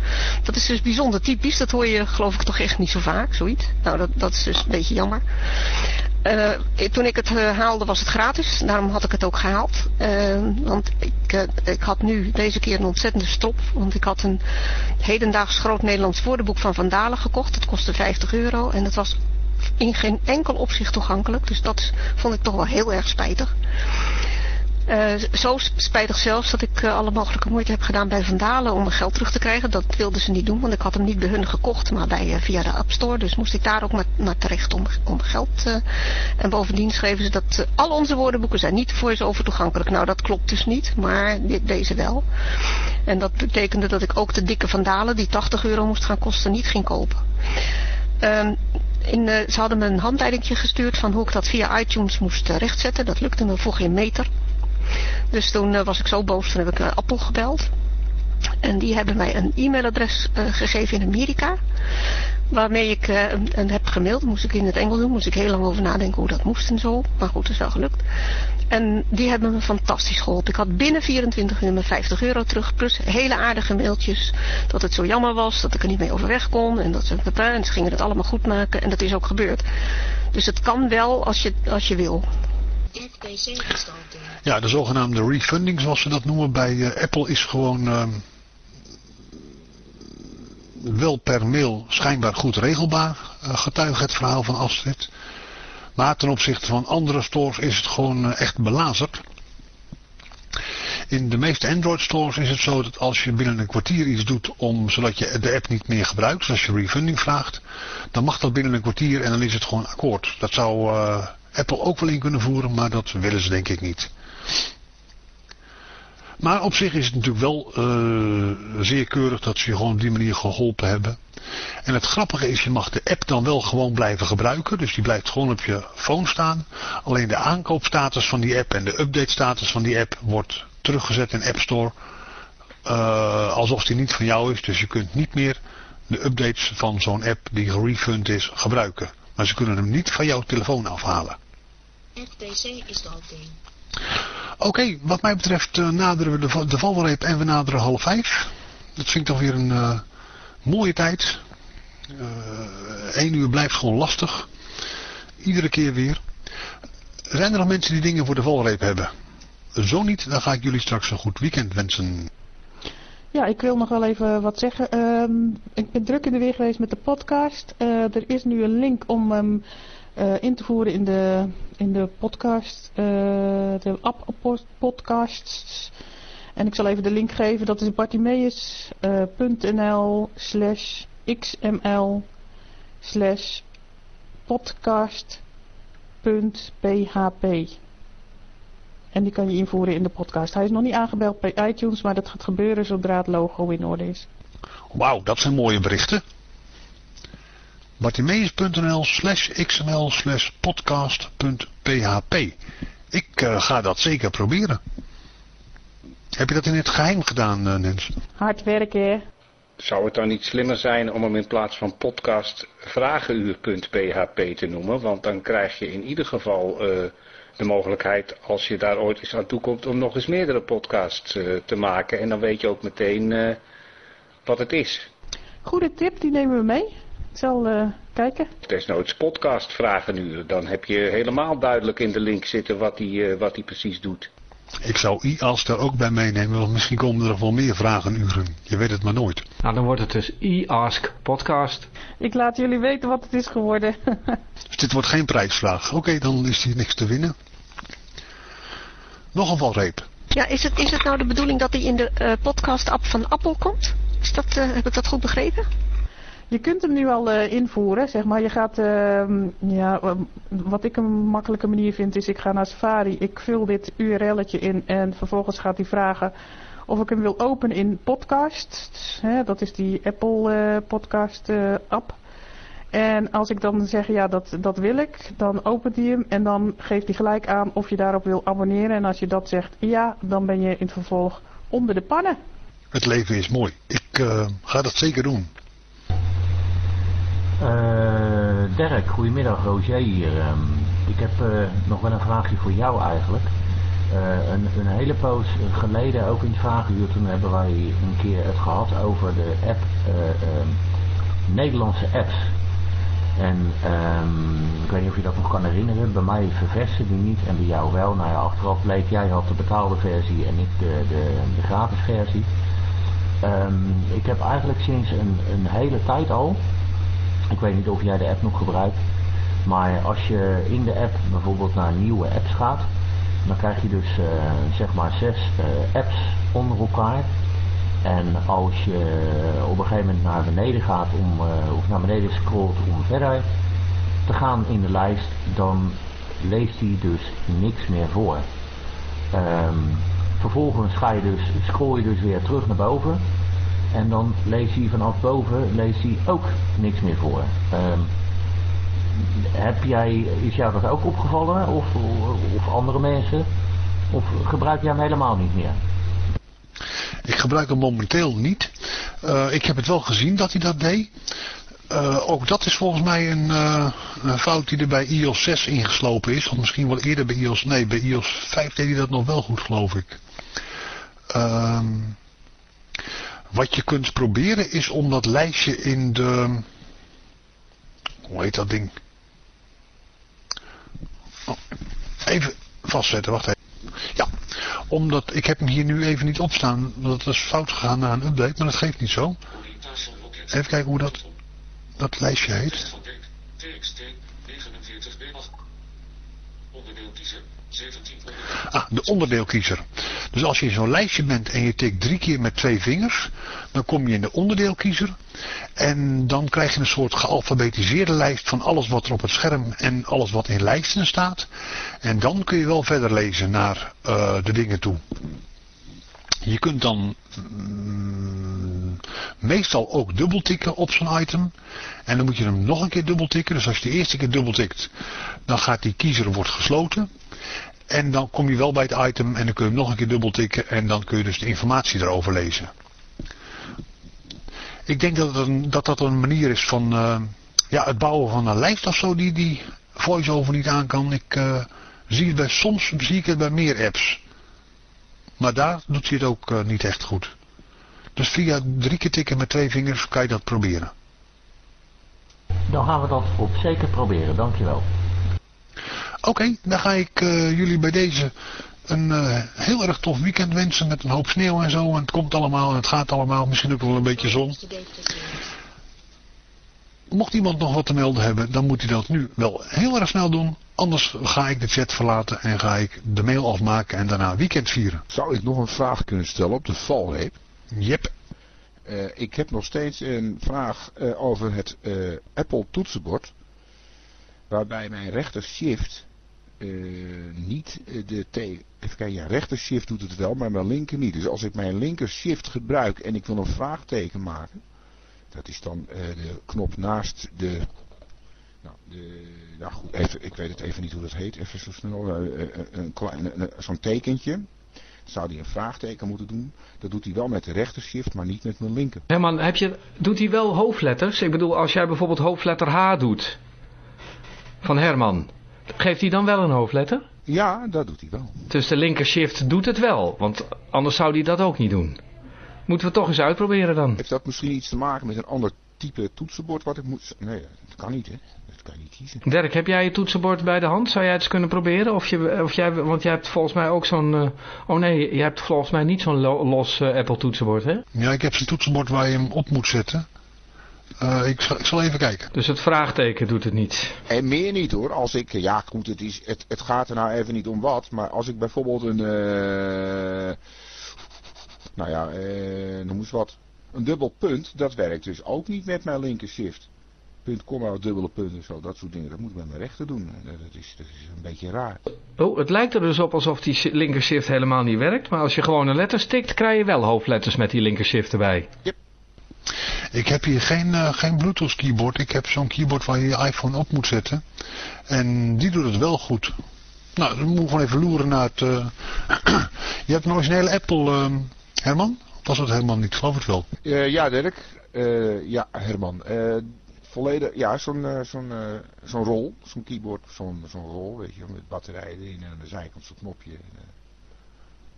Dat is dus bijzonder typisch. Dat hoor je geloof ik toch echt niet zo vaak, zoiets. Nou, dat, dat is dus een beetje jammer. Uh, toen ik het uh, haalde was het gratis, daarom had ik het ook gehaald. Uh, want ik, ik had nu deze keer een ontzettende stop, want ik had een hedendaags groot Nederlands woordenboek van Van Dalen gekocht. Dat kostte 50 euro en dat was in geen enkel opzicht toegankelijk. Dus dat vond ik toch wel heel erg spijtig. Uh, zo spijtig zelfs dat ik uh, alle mogelijke moeite heb gedaan bij Vandalen om mijn geld terug te krijgen. Dat wilden ze niet doen, want ik had hem niet bij hun gekocht, maar bij, uh, via de App Store. Dus moest ik daar ook maar, naar terecht om, om geld. en bovendien schreven ze dat al onze woordenboeken zijn niet voor over toegankelijk. Nou, dat klopt dus niet, maar dit, deze wel. En dat betekende dat ik ook de dikke Vandalen, die 80 euro moest gaan kosten, niet ging kopen. Um, in, ze hadden me een handleidingje gestuurd van hoe ik dat via iTunes moest rechtzetten. Dat lukte me voor geen meter. Dus toen uh, was ik zo boos, toen heb ik uh, Apple gebeld. En die hebben mij een e-mailadres uh, gegeven in Amerika. Waarmee ik een heb gemaild. Moest ik in het Engels doen. Moest ik heel lang over nadenken hoe dat moest en zo. Maar goed, het is wel gelukt. En die hebben me fantastisch geholpen. Ik had binnen 24 uur mijn 50 euro terug. Plus hele aardige mailtjes. Dat het zo jammer was. Dat ik er niet mee overweg kon. En dat ze, en gingen het allemaal goed maken. En dat is ook gebeurd. Dus het kan wel als je, als je wil. Ja, de zogenaamde refunding zoals ze dat noemen bij uh, Apple is gewoon uh, wel per mail schijnbaar goed regelbaar. Uh, getuige het verhaal van Astrid. Maar ten opzichte van andere stores is het gewoon uh, echt belazerd. In de meeste Android stores is het zo dat als je binnen een kwartier iets doet om, zodat je de app niet meer gebruikt, zoals je refunding vraagt, dan mag dat binnen een kwartier en dan is het gewoon akkoord. Dat zou Apple ook wel in kunnen voeren, maar dat willen ze denk ik niet. Maar op zich is het natuurlijk wel uh, zeer keurig dat ze je gewoon op die manier geholpen hebben. En het grappige is, je mag de app dan wel gewoon blijven gebruiken. Dus die blijft gewoon op je phone staan. Alleen de aankoopstatus van die app en de update status van die app wordt teruggezet in App Store. Uh, alsof die niet van jou is. Dus je kunt niet meer de updates van zo'n app die gerefund is gebruiken. Maar ze kunnen hem niet van jouw telefoon afhalen. FTC is de hoofding. Oké, wat mij betreft uh, naderen we de, de valreep en we naderen half vijf. Dat vind ik toch weer een uh, mooie tijd. Eén uh, uur blijft gewoon lastig. Iedere keer weer. Zijn er nog mensen die dingen voor de valreep hebben? Zo niet, dan ga ik jullie straks een goed weekend wensen. Ja, ik wil nog wel even wat zeggen. Um, ik ben druk in de weer geweest met de podcast. Er is nu een link om uh, in te voeren in de, in de podcast, uh, de app podcasts. En ik zal even de link geven. Dat is bartimeus.nl slash xml slash podcast.php. En die kan je invoeren in de podcast. Hij is nog niet aangebeld bij iTunes, maar dat gaat gebeuren zodra het logo in orde is. Wauw, dat zijn mooie berichten. Bartimeus.nl slash xml slash podcast.php Ik uh, ga dat zeker proberen. Heb je dat in het geheim gedaan, uh, Nens? Hard werken, Zou het dan niet slimmer zijn om hem in plaats van podcast vragenuur.php te noemen? Want dan krijg je in ieder geval... Uh, de mogelijkheid, als je daar ooit eens aan toe komt, om nog eens meerdere podcasts uh, te maken. En dan weet je ook meteen uh, wat het is. Goede tip, die nemen we mee. Ik zal uh, kijken. Desnoods podcast vragen nu. Dan heb je helemaal duidelijk in de link zitten wat hij wat die precies doet. Ik zou IAS daar ook bij meenemen, want misschien komen er nog wel meer vragenuren. Je weet het maar nooit. Nou, dan wordt het dus e-ask podcast. Ik laat jullie weten wat het is geworden. <laughs> dus dit wordt geen prijsvraag. Oké, okay, dan is hier niks te winnen. Nog een valreep. Ja, is het, is het nou de bedoeling dat hij in de uh, podcast-app van Apple komt? Is dat, uh, heb ik dat goed begrepen? Je kunt hem nu al uh, invoeren, zeg maar. Je gaat, uh, ja, wat ik een makkelijke manier vind is, ik ga naar Safari, ik vul dit URL'tje in en vervolgens gaat hij vragen of ik hem wil openen in podcast. Hè, dat is die Apple uh, podcast app. En als ik dan zeg, ja, dat, dat wil ik, dan opent hij hem en dan geeft hij gelijk aan of je daarop wil abonneren. En als je dat zegt, ja, dan ben je in het vervolg onder de pannen. Het leven is mooi. Ik ga dat zeker doen. Uh, goedemiddag, Roger hier. Um, ik heb uh, nog wel een vraagje voor jou eigenlijk. Uh, een, een, hele poos geleden, ook in het vragenuur, toen hebben wij een keer het gehad over de app, Nederlandse apps. En um, ik weet niet of je dat nog kan herinneren, bij mij ververste die niet en bij jou wel. Nou ja, achteraf bleek, jij had de betaalde versie en ik de, de, gratis versie. Ik heb eigenlijk sinds een, een hele tijd al, ik weet niet of jij de app nog gebruikt, maar als je in de app bijvoorbeeld naar nieuwe apps gaat, dan krijg je dus uh, zeg maar zes uh, apps onder elkaar. En als je op een gegeven moment naar beneden gaat om, uh, of naar beneden scrolt om verder te gaan in de lijst, dan leest hij dus niks meer voor. Um, vervolgens ga je dus, scroll je dus weer terug naar boven. En dan leest hij vanaf boven leest hij ook niks meer voor. Um, heb jij, is jou dat ook opgevallen? Of, of andere mensen? Of gebruik jij hem helemaal niet meer? Ik gebruik hem momenteel niet. Uh, ik heb het wel gezien dat hij dat deed. Uh, ook dat is volgens mij een, een, fout die er bij iOS 6 ingeslopen is. Of misschien wel eerder bij iOS... Nee, bij iOS 5 deed hij dat nog wel goed, geloof ik. Uh, wat je kunt proberen is om dat lijstje in de... Hoe heet dat ding? Oh, even vastzetten, wacht even. Ja, omdat ik heb hem hier nu even niet opstaan. Dat is fout gegaan na een update, maar dat geeft niet zo. Even kijken hoe dat, dat lijstje heet. Ah, de onderdeelkiezer. Dus als je in zo'n lijstje bent en je tikt drie keer met twee vingers, dan kom je in de onderdeelkiezer. En dan krijg je een soort gealfabetiseerde lijst van alles wat er op het scherm en alles wat in lijsten staat. En dan kun je wel verder lezen naar uh, de dingen toe. Je kunt dan mm, meestal ook dubbeltikken op zo'n item. En dan moet je hem nog een keer dubbeltikken. Dus als je de eerste keer dubbeltikt, dan gaat die kiezer wordt gesloten. En dan kom je wel bij het item en dan kun je hem nog een keer dubbeltikken en dan kun je dus de informatie erover lezen. Ik denk dat dat, dat een manier is van uh, ja, het bouwen van een lijst of zo die die voice-over niet aan kan. Ik uh, zie het bij, soms zie ik het bij meer apps. Maar daar doet hij het ook uh, niet echt goed. Dus via drie keer tikken met twee vingers kan je dat proberen. Dan gaan we dat op zeker proberen, dankjewel. Oké, okay, dan ga ik uh, jullie bij deze een uh, heel erg tof weekend wensen met een hoop sneeuw en zo. En het komt allemaal en het gaat allemaal. Misschien ook wel een beetje zon. Mocht iemand nog wat te melden hebben, dan moet hij dat nu wel heel erg snel doen. Anders ga ik de chat verlaten en ga ik de mail afmaken en daarna weekend vieren. Zou ik nog een vraag kunnen stellen op de valreep? Yep. Uh, ik heb nog steeds een vraag uh, over het uh, Apple toetsenbord. Waarbij mijn rechter shift niet de T... Even kijken, ja, rechter shift doet het wel, maar mijn linker niet. Dus als ik mijn linker shift gebruik en ik wil een vraagteken maken. Dat is dan de knop naast de... Nou, de, nou goed, even, ik weet het even niet hoe dat heet. Even zo snel. een klein, zo'n tekentje zou hij een vraagteken moeten doen. Dat doet hij wel met de rechter shift, maar niet met mijn linker. Herman, heb je, doet hij wel hoofdletters? Ik bedoel, als jij bijvoorbeeld hoofdletter H doet, van Herman, geeft hij dan wel een hoofdletter? Ja, dat doet hij wel. Dus de linker shift doet het wel, want anders zou hij dat ook niet doen. Moeten we toch eens uitproberen dan? Heeft dat misschien iets te maken met een ander type toetsenbord wat ik moet... Nee, dat kan niet, hè. Dat kan je niet kiezen. Dirk, heb jij je toetsenbord bij de hand? Zou jij het eens kunnen proberen? Of je, of jij, want jij hebt volgens mij ook zo'n... Uh, oh nee, je hebt volgens mij niet zo'n lo los uh, Apple toetsenbord, hè? Ja, ik heb zo'n toetsenbord waar je hem op moet zetten. Uh, ik, zal, ik zal even kijken. Dus het vraagteken doet het niet? En meer niet hoor. Als ik, ja goed, het, is, het, het gaat er nou even niet om wat. Maar als ik bijvoorbeeld een... nou ja, noem eens wat een dubbel punt, dat werkt dus ook niet met mijn linker shift. Punt, komma, dubbele punt en zo, dat soort dingen. Dat moet ik met mijn rechter doen. Dat is, dat is een beetje raar. Oh, het lijkt er dus op alsof die linker shift helemaal niet werkt. Maar als je gewoon een letter stikt, krijg je wel hoofdletters met die linker shift erbij. Yep. Ik heb hier geen, uh, geen Bluetooth keyboard. Ik heb zo'n keyboard waar je je iPhone op moet zetten. En die doet het wel goed. Nou, dan moet gewoon even loeren naar het... Uh... <clears throat> je hebt een originele Apple, uh, Herman? Was het Herman niet? Geloof het wel. ja, Dirk. ja, Herman. volledig, ja, zo'n zo'n zo'n rol. Zo'n keyboard, zo'n zo'n rol, weet je, met batterijen erin en aan de zijkant zo'n knopje.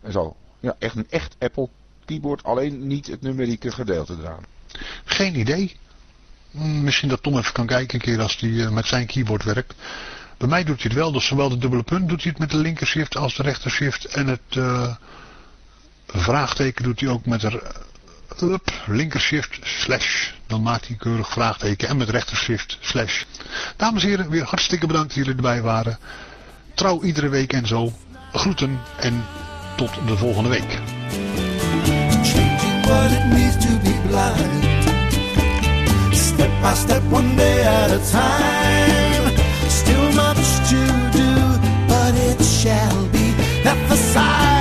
En, zo. Ja, echt een echt Apple keyboard, alleen niet het numerieke gedeelte eraan. Geen idee. Hmm, misschien dat Tom even kan kijken een keer als hij met zijn keyboard werkt. Bij mij doet hij het wel, dus zowel de dubbele punt doet hij het met de linker shift als de rechter shift. En het uh, vraagteken doet hij ook met uh, linker shift slash. Dan maakt hij keurig vraagteken en met rechter shift slash. Dames en heren, weer hartstikke bedankt dat jullie erbij waren. Trouw iedere week en zo. Groeten en tot de volgende week. Still much to do, but it shall be